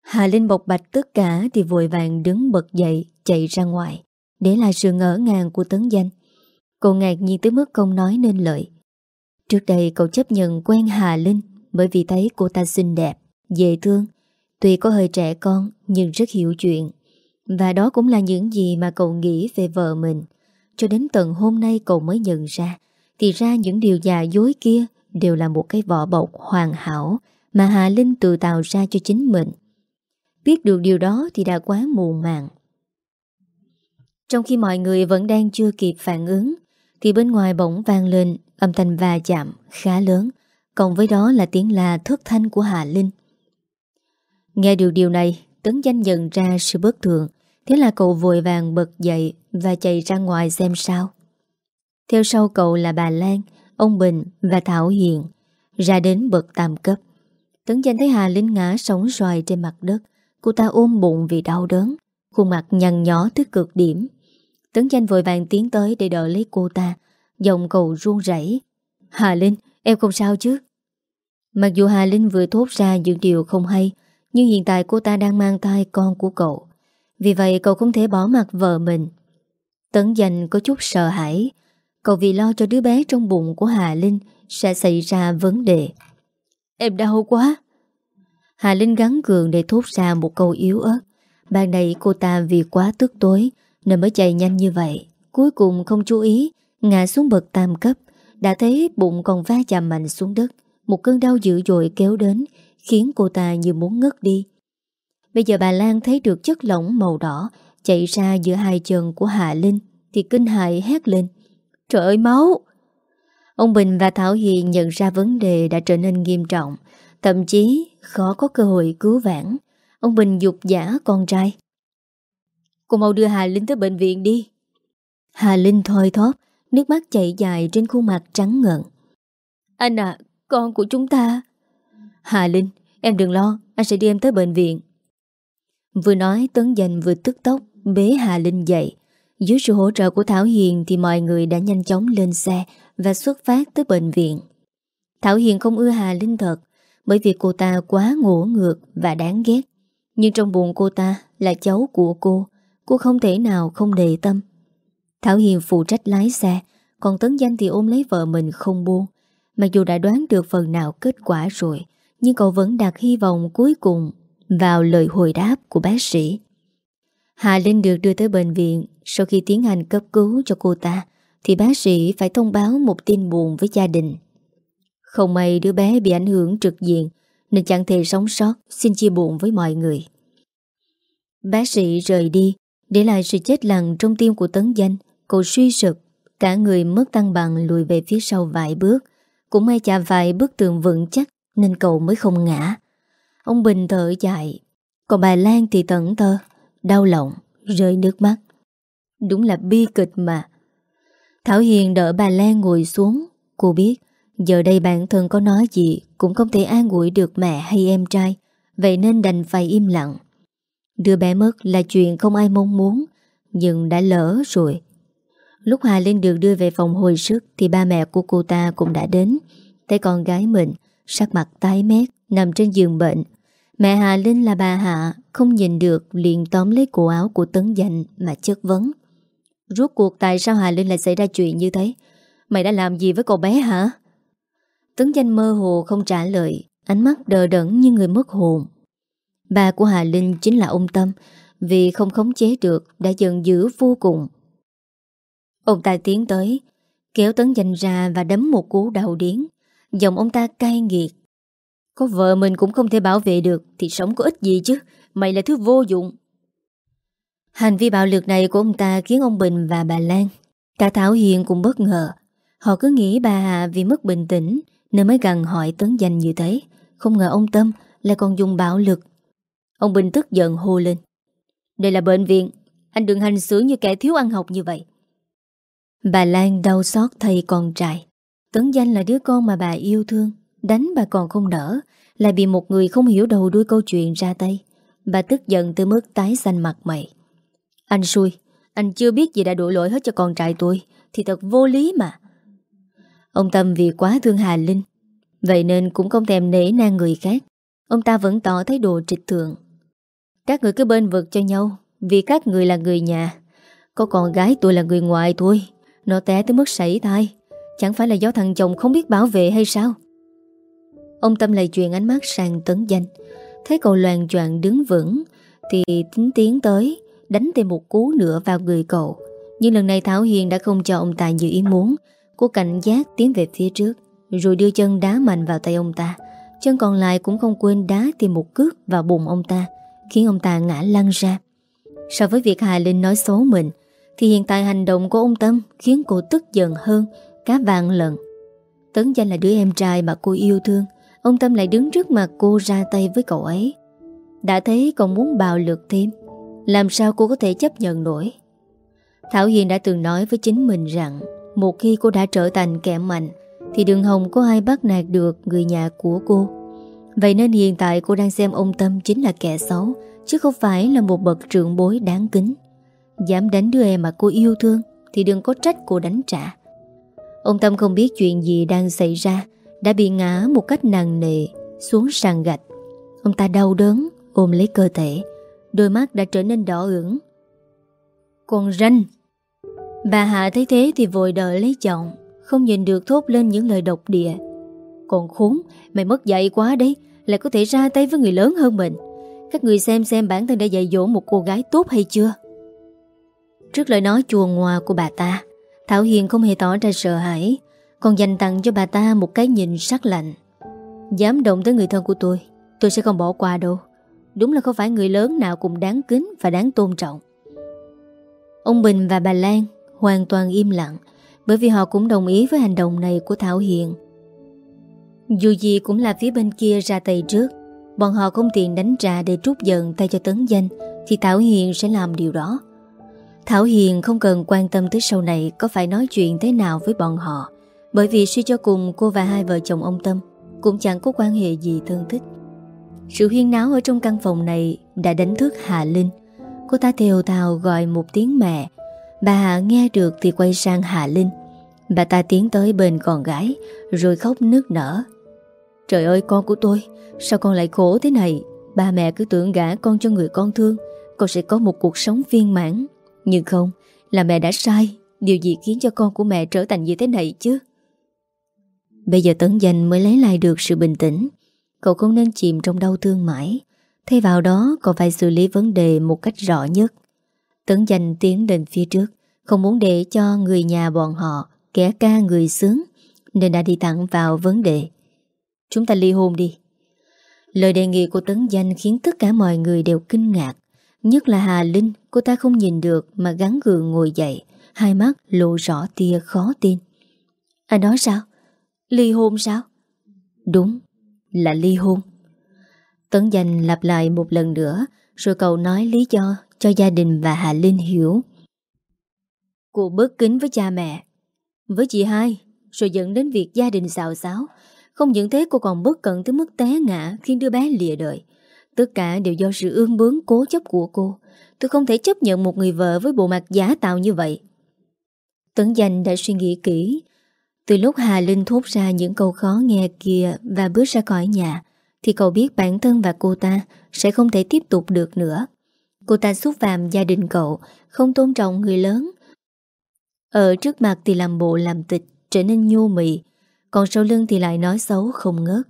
Hà Linh bộc bạch tất cả thì vội vàng đứng bật dậy chạy ra ngoài để lại sự ngỡ ngàng của tấn danh. Cô ngạc nhiên tới mức không nói nên lợi. Trước đây cậu chấp nhận quen Hà Linh bởi vì thấy cô ta xinh đẹp, dễ thương. Tuy có hơi trẻ con nhưng rất hiểu chuyện. Và đó cũng là những gì mà cậu nghĩ về vợ mình. Cho đến tận hôm nay cậu mới nhận ra, thì ra những điều già dối kia đều là một cái vỏ bọc hoàn hảo mà Hà Linh tự tạo ra cho chính mình. Biết được điều đó thì đã quá muộn màng Trong khi mọi người vẫn đang chưa kịp phản ứng, Thì bên ngoài bỗng vang lên âm thanh va chạm khá lớn, Cộng với đó là tiếng la thất thanh của Hà Linh Nghe được điều này, Tấn danh nhận ra sự bất thường Thế là cậu vội vàng bật dậy Và chạy ra ngoài xem sao. Theo sau cậu là bà Lan Ông Bình và Thảo Hiền Ra đến bậc tam cấp. Tấn danh thấy Hà Linh ngã sóng xoài trên mặt đất Cô ta ôm bụng vì đau đớn Khuôn mặt nhăn nhó tới cực điểm. Tấn danh vội vàng tiến tới để đợi lấy cô ta Giọng cậu run rẩy. Hà Linh, em không sao chứ? Mặc dù Hà Linh vừa thốt ra những điều không hay Nhưng hiện tại cô ta đang mang thai con của cậu. Vì vậy cậu không thể bỏ mặt vợ mình. Tấn danh có chút sợ hãi. Cậu vì lo cho đứa bé trong bụng của Hà Linh Sẽ xảy ra vấn đề. Em đau quá. Hà Linh gắn cường để thốt ra một câu yếu ớt. Ban này cô ta vì quá tức tối Nên mới chạy nhanh như vậy. Cuối cùng không chú ý, Ngã xuống bậc tam cấp, Đã thấy bụng còn va chạm mạnh xuống đất. Một cơn đau dữ dội kéo đến, Khiến cô ta như muốn ngất đi. Bây giờ bà Lan thấy được chất lỏng màu đỏ Chạy ra giữa hai chân của Hạ Linh Thì kinh hại hét lên. Trời ơi, máu! Ông Bình và Thảo Hiền nhận ra vấn đề đã trở nên nghiêm trọng, Thậm chí khó có cơ hội cứu vãn. Ông Bình dục giả con trai. Cô mau đưa Hà Linh tới bệnh viện đi. Hà Linh thoi thóp, Nước mắt chảy dài trên khuôn mặt trắng ngợn. Anh à Con của chúng ta. Hà Linh, em đừng lo, Anh sẽ đưa em tới bệnh viện. Vừa nói, Tấn dành vừa tức tốc, Bế Hà Linh dậy. Dưới sự hỗ trợ của Thảo Hiền Thì mọi người đã nhanh chóng lên xe Và xuất phát tới bệnh viện. Thảo Hiền không ưa Hà Linh thật, Bởi vì cô ta quá ngỗ ngược Và đáng ghét. Nhưng trong bụng cô ta là cháu của cô Cô không thể nào không đề tâm. Thảo Hiền phụ trách lái xe, Còn Tấn Danh thì ôm lấy vợ mình không buông. Mặc dù đã đoán được phần nào kết quả rồi, Nhưng cậu vẫn đặt hy vọng cuối cùng vào lời hồi đáp của bác sĩ. Hà Linh được đưa tới bệnh viện. Sau khi tiến hành cấp cứu cho cô ta, Thì bác sĩ phải thông báo một tin buồn với gia đình. Không may đứa bé bị ảnh hưởng trực diện, Nên chẳng thể sống sót, Xin chia buồn với mọi người. Bác sĩ rời đi, Để lại sự chết lặng trong tim của Tấn Danh. Cậu suy sụp, Cả người mất tăng bằng lùi về phía sau vài bước. Cũng may chạm vài bức tường vững chắc, Nên cậu mới không ngã. Ông Bình thở dài. Còn bà Lan thì tẩn tơ Đau lòng, rơi nước mắt. Đúng là bi kịch mà. Thảo Hiền đỡ bà Lan ngồi xuống. Cô biết Giờ đây bản thân có nói gì Cũng không thể an ủi được mẹ hay em trai. Vậy nên đành phải im lặng. Đưa bé mất là chuyện không ai mong muốn Nhưng đã lỡ rồi. Lúc Hà Linh được đưa về phòng hồi sức Thì ba mẹ của cô ta cũng đã đến. Thấy con gái mình Sắc mặt tái mét Nằm trên giường bệnh. Mẹ Hà Linh là bà Hạ, Không nhìn được liền tóm lấy cổ áo của Tấn Dành Mà chất vấn. Rốt cuộc tại sao Hà Linh lại xảy ra chuyện như thế? Mày đã làm gì với cậu bé hả? Tấn Danh mơ hồ không trả lời, Ánh mắt đờ đẫn như người mất hồn. Bà của Hà Linh chính là ông Tâm, Vì không khống chế được Đã giận dữ vô cùng. Ông ta tiến tới, Kéo tấn danh ra và đấm một cú đầu điến Giọng ông ta cay nghiệt có vợ mình cũng không thể bảo vệ được, Thì sống có ích gì chứ? Mày là thứ vô dụng. Hành vi bạo lực này của ông ta khiến ông Bình và bà Lan, Cả Thảo Hiền cũng bất ngờ. Họ cứ nghĩ bà Hà vì mất bình tĩnh Nên mới gần hỏi tấn danh như thế. Không ngờ ông Tâm lại còn dùng bạo lực. Ông Bình tức giận hô lên. Đây là bệnh viện, Anh đừng hành xử như kẻ thiếu ăn học như vậy. Bà Lan đau xót thầy con trai. Tấn danh là đứa con mà bà yêu thương. Đánh bà còn không đỡ Lại bị một người không hiểu đầu đuôi câu chuyện ra tay. Bà tức giận tới mức tái xanh mặt mày. Anh xui, Anh chưa biết gì đã đổ lỗi hết cho con trai tôi, Thì thật vô lý mà. Ông Tâm vì quá thương Hà Linh, Vậy nên cũng không thèm nể nang người khác. Ông ta vẫn tỏ thái độ trịch thượng. Các người cứ bên vực cho nhau, Vì các người là người nhà. Có con gái tôi là người ngoại thôi, nó té tới mức sảy thai. Chẳng phải là do thằng chồng không biết bảo vệ hay sao? Ông Tâm lại chuyện ánh mắt sang tấn danh. Thấy cậu loàn choạng đứng vững, Thì tính tiến tới, Đánh thêm một cú nữa vào người cậu. Nhưng lần này Thảo Hiền đã không cho ông ta như ý muốn. Cô cảnh giác tiến về phía trước, Rồi đưa chân đá mạnh vào tay ông ta. Chân còn lại cũng không quên đá thêm một cước vào bụng ông ta, Khiến ông ta ngã lăn ra. So với việc Hà Linh nói xấu mình, Thì hiện tại hành động của ông Tâm Khiến cô tức giận hơn Cả vàng lần. Tấn danh là đứa em trai mà cô yêu thương. Ông Tâm lại đứng trước mặt cô ra tay với cậu ấy. Đã thấy còn muốn bạo lực thêm, Làm sao cô có thể chấp nhận nổi? Thảo Hiền đã từng nói với chính mình rằng, Một khi cô đã trở thành kẻ mạnh, Thì đường hồng có ai bắt nạt được người nhà của cô. Vậy nên hiện tại cô đang xem ông Tâm chính là kẻ xấu, Chứ không phải là một bậc trưởng bối đáng kính. Dám đánh đứa em mà cô yêu thương, Thì đừng có trách cô đánh trả. Ông Tâm không biết chuyện gì đang xảy ra đã bị ngã một cách nặng nề Xuống sàn gạch. Ông ta đau đớn, ôm lấy cơ thể. Đôi mắt đã trở nên đỏ ửng. Còn ranh. Bà Hạ thấy thế thì vội đợi lấy chồng, Không nhìn được thốt lên những lời độc địa. Còn khốn, Mày mất dạy quá đấy, Lại có thể ra tay với người lớn hơn mình. Các người xem xem bản thân đã dạy dỗ một cô gái tốt hay chưa. Trước lời nói chùa ngoa của bà ta, Thảo Hiền không hề tỏ ra sợ hãi. Còn dành tặng cho bà ta một cái nhìn sắc lạnh. Dám động tới người thân của tôi Tôi sẽ không bỏ qua đâu. Đúng là không phải người lớn nào cũng đáng kính Và đáng tôn trọng. Ông Bình và bà Lan hoàn toàn im lặng, Bởi vì họ cũng đồng ý với hành động này của Thảo Hiền. Dù gì cũng là phía bên kia ra tay trước, Bọn họ không tiện đánh trả để trút giận tay cho tấn danh, Thì Thảo Hiền sẽ làm điều đó. Thảo Hiền không cần quan tâm tới sau này có phải nói chuyện thế nào với bọn họ. Bởi vì suy cho cùng, cô và hai vợ chồng ông Tâm cũng chẳng có quan hệ gì thân thích. Sự huyên náo ở trong căn phòng này đã đánh thức Hạ Linh. Cô ta thều thào gọi một tiếng mẹ. Bà Hạ nghe được thì quay sang Hạ Linh. Bà ta tiến tới bên con gái, Rồi khóc nước nở. Trời ơi, con của tôi, Sao con lại khổ thế này? Ba mẹ cứ tưởng gả con cho người con thương, Con sẽ có một cuộc sống viên mãn. Nhưng không, Là mẹ đã sai. Điều gì khiến cho con của mẹ trở thành như thế này chứ? Bây giờ Tấn Danh mới lấy lại được sự bình tĩnh. Cậu không nên chìm trong đau thương mãi. Thay vào đó, cậu phải xử lý vấn đề một cách rõ nhất. Tấn Danh tiến đến phía trước, Không muốn để cho người nhà bọn họ Kẻ ca người sướng, Nên đã đi thẳng vào vấn đề. Chúng ta ly hôn đi. Lời đề nghị của Tấn Danh khiến tất cả mọi người đều kinh ngạc. Nhất là Hà Linh, Cô ta không nhìn được mà gắn gượng ngồi dậy, Hai mắt lộ rõ tia khó tin. Anh nói sao? Ly hôn sao? Đúng, là ly hôn. Tấn Danh lặp lại một lần nữa Rồi cậu nói lý do cho gia đình và Hà Linh hiểu. Cô bớt kính với cha mẹ. Với chị hai Rồi dẫn đến việc gia đình xào xáo. Không những thế cô còn bất cận tới mức té ngã Khiến đứa bé lìa đời. Tất cả đều do sự ương bướng cố chấp của cô. Tôi không thể chấp nhận một người vợ Với bộ mặt giả tạo như vậy. Tấn danh đã suy nghĩ kỹ từ lúc Hà Linh thốt ra những câu khó nghe kia Và bước ra khỏi nhà, Thì cậu biết bản thân và cô ta Sẽ không thể tiếp tục được nữa. Cô ta xúc phạm gia đình cậu, Không tôn trọng người lớn. Ở trước mặt thì làm bộ làm tịch, Trở nên nhu mị, Còn sau lưng thì lại nói xấu không ngớt.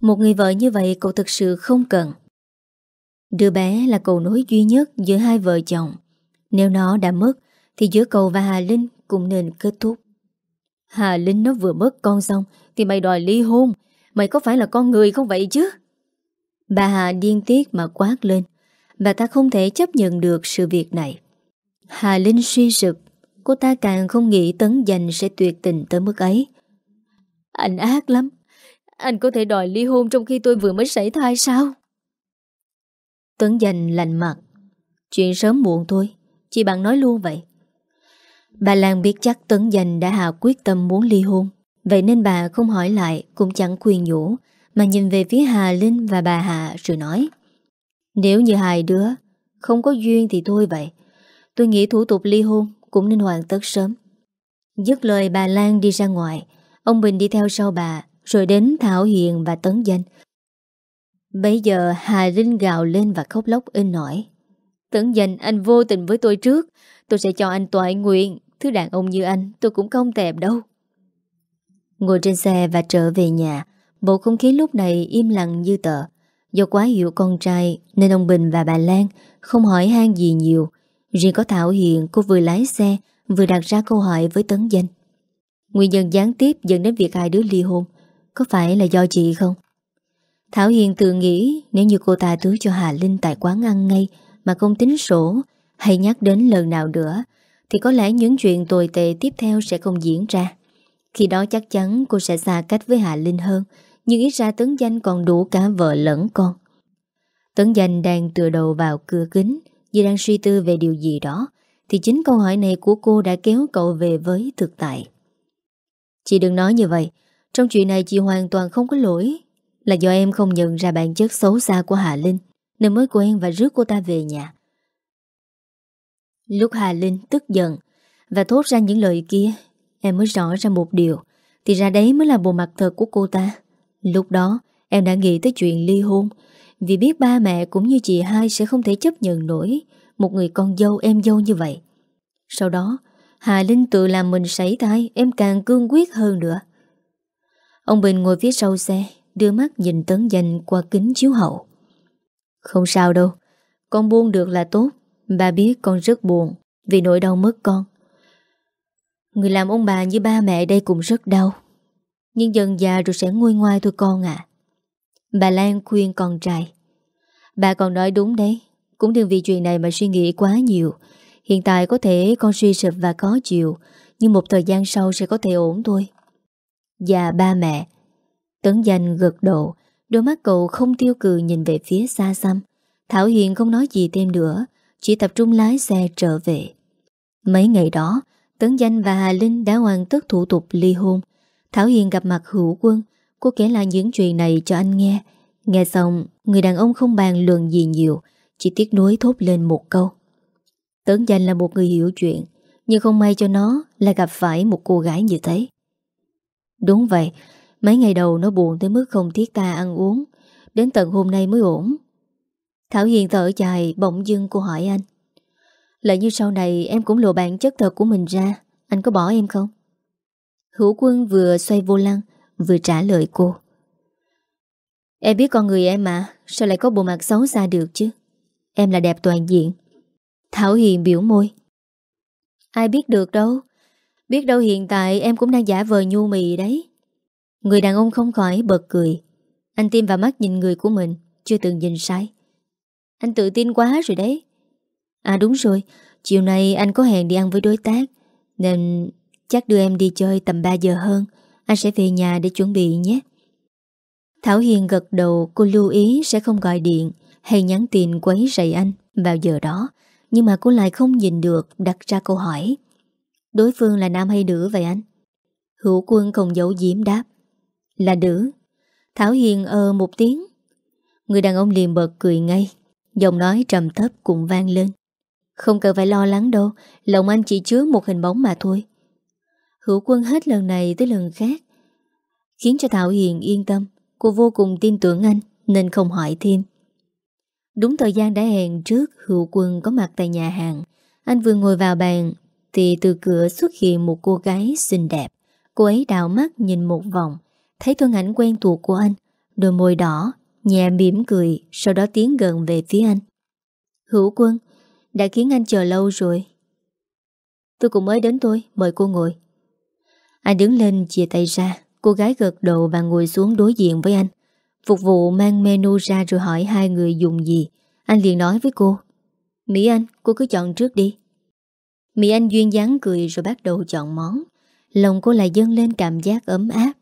Một người vợ như vậy cậu thực sự không cần. Đứa bé là cầu nối duy nhất giữa hai vợ chồng. Nếu nó đã mất, Thì giữa cậu và Hà Linh cũng nên kết thúc. Hà Linh nó vừa mất con xong Thì mày đòi ly hôn. Mày có phải là con người không vậy chứ? Bà Hà điên tiết mà quát lên. Bà ta không thể chấp nhận được sự việc này. Hà Linh suy sụp. Cô ta càng không nghĩ Tấn Dành sẽ tuyệt tình tới mức ấy. Anh ác lắm. Anh có thể đòi ly hôn trong khi tôi vừa mới sảy thai sao? Tấn Dành lạnh mặt. Chuyện sớm muộn thôi. Chị bạn nói luôn vậy. Bà Lan biết chắc Tấn Dành đã hạ quyết tâm muốn ly hôn. Vậy nên bà không hỏi lại, Cũng chẳng khuyên nhủ, Mà nhìn về phía Hà Linh và bà Hạ rồi nói, Nếu như hai đứa Không có duyên thì thôi vậy. Tôi nghĩ thủ tục ly hôn Cũng nên hoàn tất sớm. Dứt lời, bà Lan đi ra ngoài. Ông Bình đi theo sau bà, Rồi đến Thảo Hiền và Tấn Danh. Bây giờ, Hà Linh gào lên và khóc lóc in nổi Tấn Danh, anh vô tình với tôi trước. Tôi sẽ cho anh toại nguyện Thứ đàn ông như anh, tôi cũng không tèm đâu. Ngồi trên xe và trở về nhà Bộ không khí lúc này im lặng như tờ. Do quá hiểu con trai, Nên ông Bình và bà Lan Không hỏi han gì nhiều. Riêng có Thảo Hiền, cô vừa lái xe, Vừa đặt ra câu hỏi với Tấn Danh. Nguyên nhân gián tiếp dẫn đến việc hai đứa ly hôn, Có phải là do chị không? Thảo Hiền tự nghĩ nếu như cô ta tưới cho Hà Linh tại quán ăn ngay mà không tính sổ, hay nhắc đến lần nào nữa thì có lẽ những chuyện tồi tệ tiếp theo sẽ không diễn ra. Khi đó chắc chắn cô sẽ xa cách với Hà Linh hơn, nhưng ít ra Tấn Danh còn đủ cả vợ lẫn con. Tấn Danh đang tựa đầu vào cửa kính, như đang suy tư về điều gì đó, thì chính câu hỏi này của cô đã kéo cậu về với thực tại. Chị đừng nói như vậy, Trong chuyện này chị hoàn toàn không có lỗi Là do em không nhận ra bản chất xấu xa của Hà Linh, Nên mới quen và rước cô ta về nhà Lúc Hà Linh tức giận Và thốt ra những lời kia, Em mới rõ ra một điều, Thì ra đấy mới là bộ mặt thật của cô ta. Lúc đó, em đã nghĩ tới chuyện ly hôn, Vì biết ba mẹ cũng như chị hai Sẽ không thể chấp nhận nổi Một người con dâu em dâu như vậy. Sau đó, Hà Linh tự làm mình sảy tay Em càng cương quyết hơn nữa. Ông Bình ngồi phía sau xe, Đưa mắt nhìn tấn danh qua kính chiếu hậu. Không sao đâu, Con buông được là tốt. Bà biết con rất buồn Vì nỗi đau mất con. Người làm ông bà như ba mẹ đây cũng rất đau. Nhưng dần già rồi sẽ nguôi ngoai thôi con à Bà Lan khuyên con trai. Bà còn nói đúng đấy, Cũng đừng vì chuyện này mà suy nghĩ quá nhiều. Hiện tại có thể con suy sụp và khó chịu, Nhưng một thời gian sau sẽ có thể ổn thôi. Và ba mẹ. Tấn danh gật độ Đôi mắt cậu không tiêu cừ nhìn về phía xa xăm. Thảo Hiền không nói gì thêm nữa chỉ tập trung lái xe trở về. Mấy ngày đó Tấn Danh và Hà Linh đã hoàn tất thủ tục ly hôn. Thảo Hiền gặp mặt hữu quân. Cô kể lại những chuyện này cho anh nghe. Nghe xong, Người đàn ông không bàn luận gì nhiều, Chỉ tiếc nuối thốt lên một câu. Tấn Danh là một người hiểu chuyện, Nhưng không may cho nó là gặp phải một cô gái như thế. Đúng vậy, Mấy ngày đầu nó buồn tới mức không thiết ta ăn uống. Đến tận hôm nay mới ổn. Thảo Hiền thở dài, bỗng dưng cô hỏi anh. Lại như sau này em cũng lộ bản chất thật của mình ra, Anh có bỏ em không? Hữu quân vừa xoay vô lăng, Vừa trả lời cô. Em biết con người em mà, Sao lại có bộ mặt xấu xa được chứ? Em là đẹp toàn diện. Thảo Hiền biểu môi. Ai biết được đâu. Biết đâu hiện tại em cũng đang giả vờ nhu mì đấy. Người đàn ông không khỏi bật cười. Anh tim vào mắt nhìn người của mình, Chưa từng nhìn sai. Anh tự tin quá rồi đấy. À đúng rồi. Chiều nay anh có hẹn đi ăn với đối tác, Nên chắc đưa em đi chơi tầm 3 giờ hơn. Anh sẽ về nhà để chuẩn bị nhé. Thảo Hiền gật đầu, cô lưu ý sẽ không gọi điện hay nhắn tin quấy rầy anh vào giờ đó. Nhưng mà cô lại không nhìn được đặt ra câu hỏi. Đối phương là nam hay nữ vậy anh? Hữu quân không giấu diễm đáp. Là nữ. Thảo Hiền ờ một tiếng. Người đàn ông liền bật cười ngay. Giọng nói trầm thấp cũng vang lên. Không cần phải lo lắng đâu, Lòng anh chỉ chứa một hình bóng mà thôi. Hữu quân hết lần này tới lần khác, Khiến cho Thảo Hiền yên tâm. Cô vô cùng tin tưởng anh, Nên không hỏi thêm. Đúng thời gian đã hẹn trước, Hữu quân có mặt tại nhà hàng. Anh vừa ngồi vào bàn, Thì từ cửa xuất hiện một cô gái xinh đẹp. Cô ấy đào mắt nhìn một vòng, Thấy thân ảnh quen thuộc của anh, Đôi môi đỏ Nhẹ mỉm cười Sau đó tiến gần về phía anh. Hữu quân Đã khiến anh chờ lâu rồi. Tôi cũng mới đến tôi Mời cô ngồi. Anh đứng lên chia tay ra. Cô gái gật đầu và ngồi xuống đối diện với anh. Phục vụ mang menu ra rồi hỏi hai người dùng gì. Anh liền nói với cô. Mỹ Anh, cô cứ chọn trước đi. Mỹ Anh duyên dáng cười rồi bắt đầu chọn món. Lòng cô lại dâng lên cảm giác ấm áp.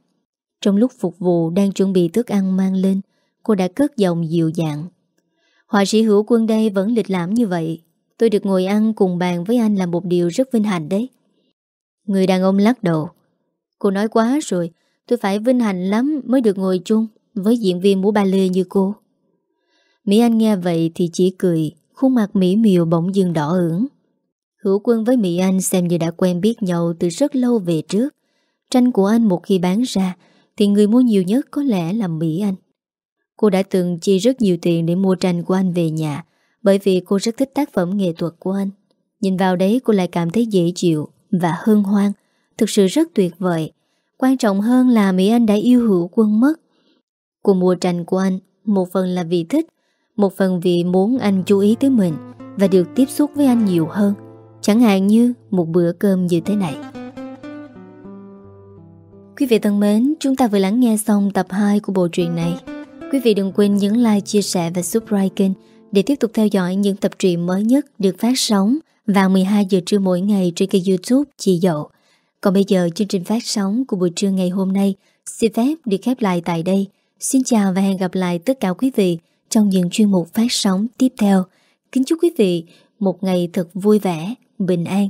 Trong lúc phục vụ đang chuẩn bị thức ăn mang lên Cô đã cất giọng dịu dàng Họa sĩ hữu quân đây vẫn lịch lãm như vậy Tôi được ngồi ăn cùng bàn với anh là một điều rất vinh hạnh đấy Người đàn ông lắc đầu Cô nói quá rồi Tôi phải vinh hạnh lắm mới được ngồi chung với diễn viên múa ba lê như cô. Mỹ Anh nghe vậy thì chỉ cười, khuôn mặt Mỹ miều bỗng dưng đỏ ửng. Hữu quân với Mỹ Anh xem như đã quen biết nhau từ rất lâu về trước. Tranh của anh một khi bán ra thì người mua nhiều nhất có lẽ là Mỹ Anh. Cô đã từng chi rất nhiều tiền để mua tranh của anh về nhà bởi vì cô rất thích tác phẩm nghệ thuật của anh. Nhìn vào đấy cô lại cảm thấy dễ chịu và hân hoan, thực sự rất tuyệt vời. Quan trọng hơn là Mỹ Anh đã yêu hữu quân mất Cô mua tranh của anh Một phần là vì thích Một phần vì muốn anh chú ý tới mình Và được tiếp xúc với anh nhiều hơn Chẳng hạn như một bữa cơm như thế này Quý vị thân mến Chúng ta vừa lắng nghe xong tập 2 của bộ truyện này Quý vị đừng quên nhấn like, chia sẻ và subscribe kênh để tiếp tục theo dõi những tập truyện mới nhất được phát sóng vào 12 giờ trưa mỗi ngày trên kênh youtube Chị Dậu. Còn bây giờ chương trình phát sóng của buổi trưa ngày hôm nay xin phép được khép lại tại đây. Xin chào và hẹn gặp lại tất cả quý vị trong những chuyên mục phát sóng tiếp theo. Kính chúc quý vị một ngày thật vui vẻ, bình an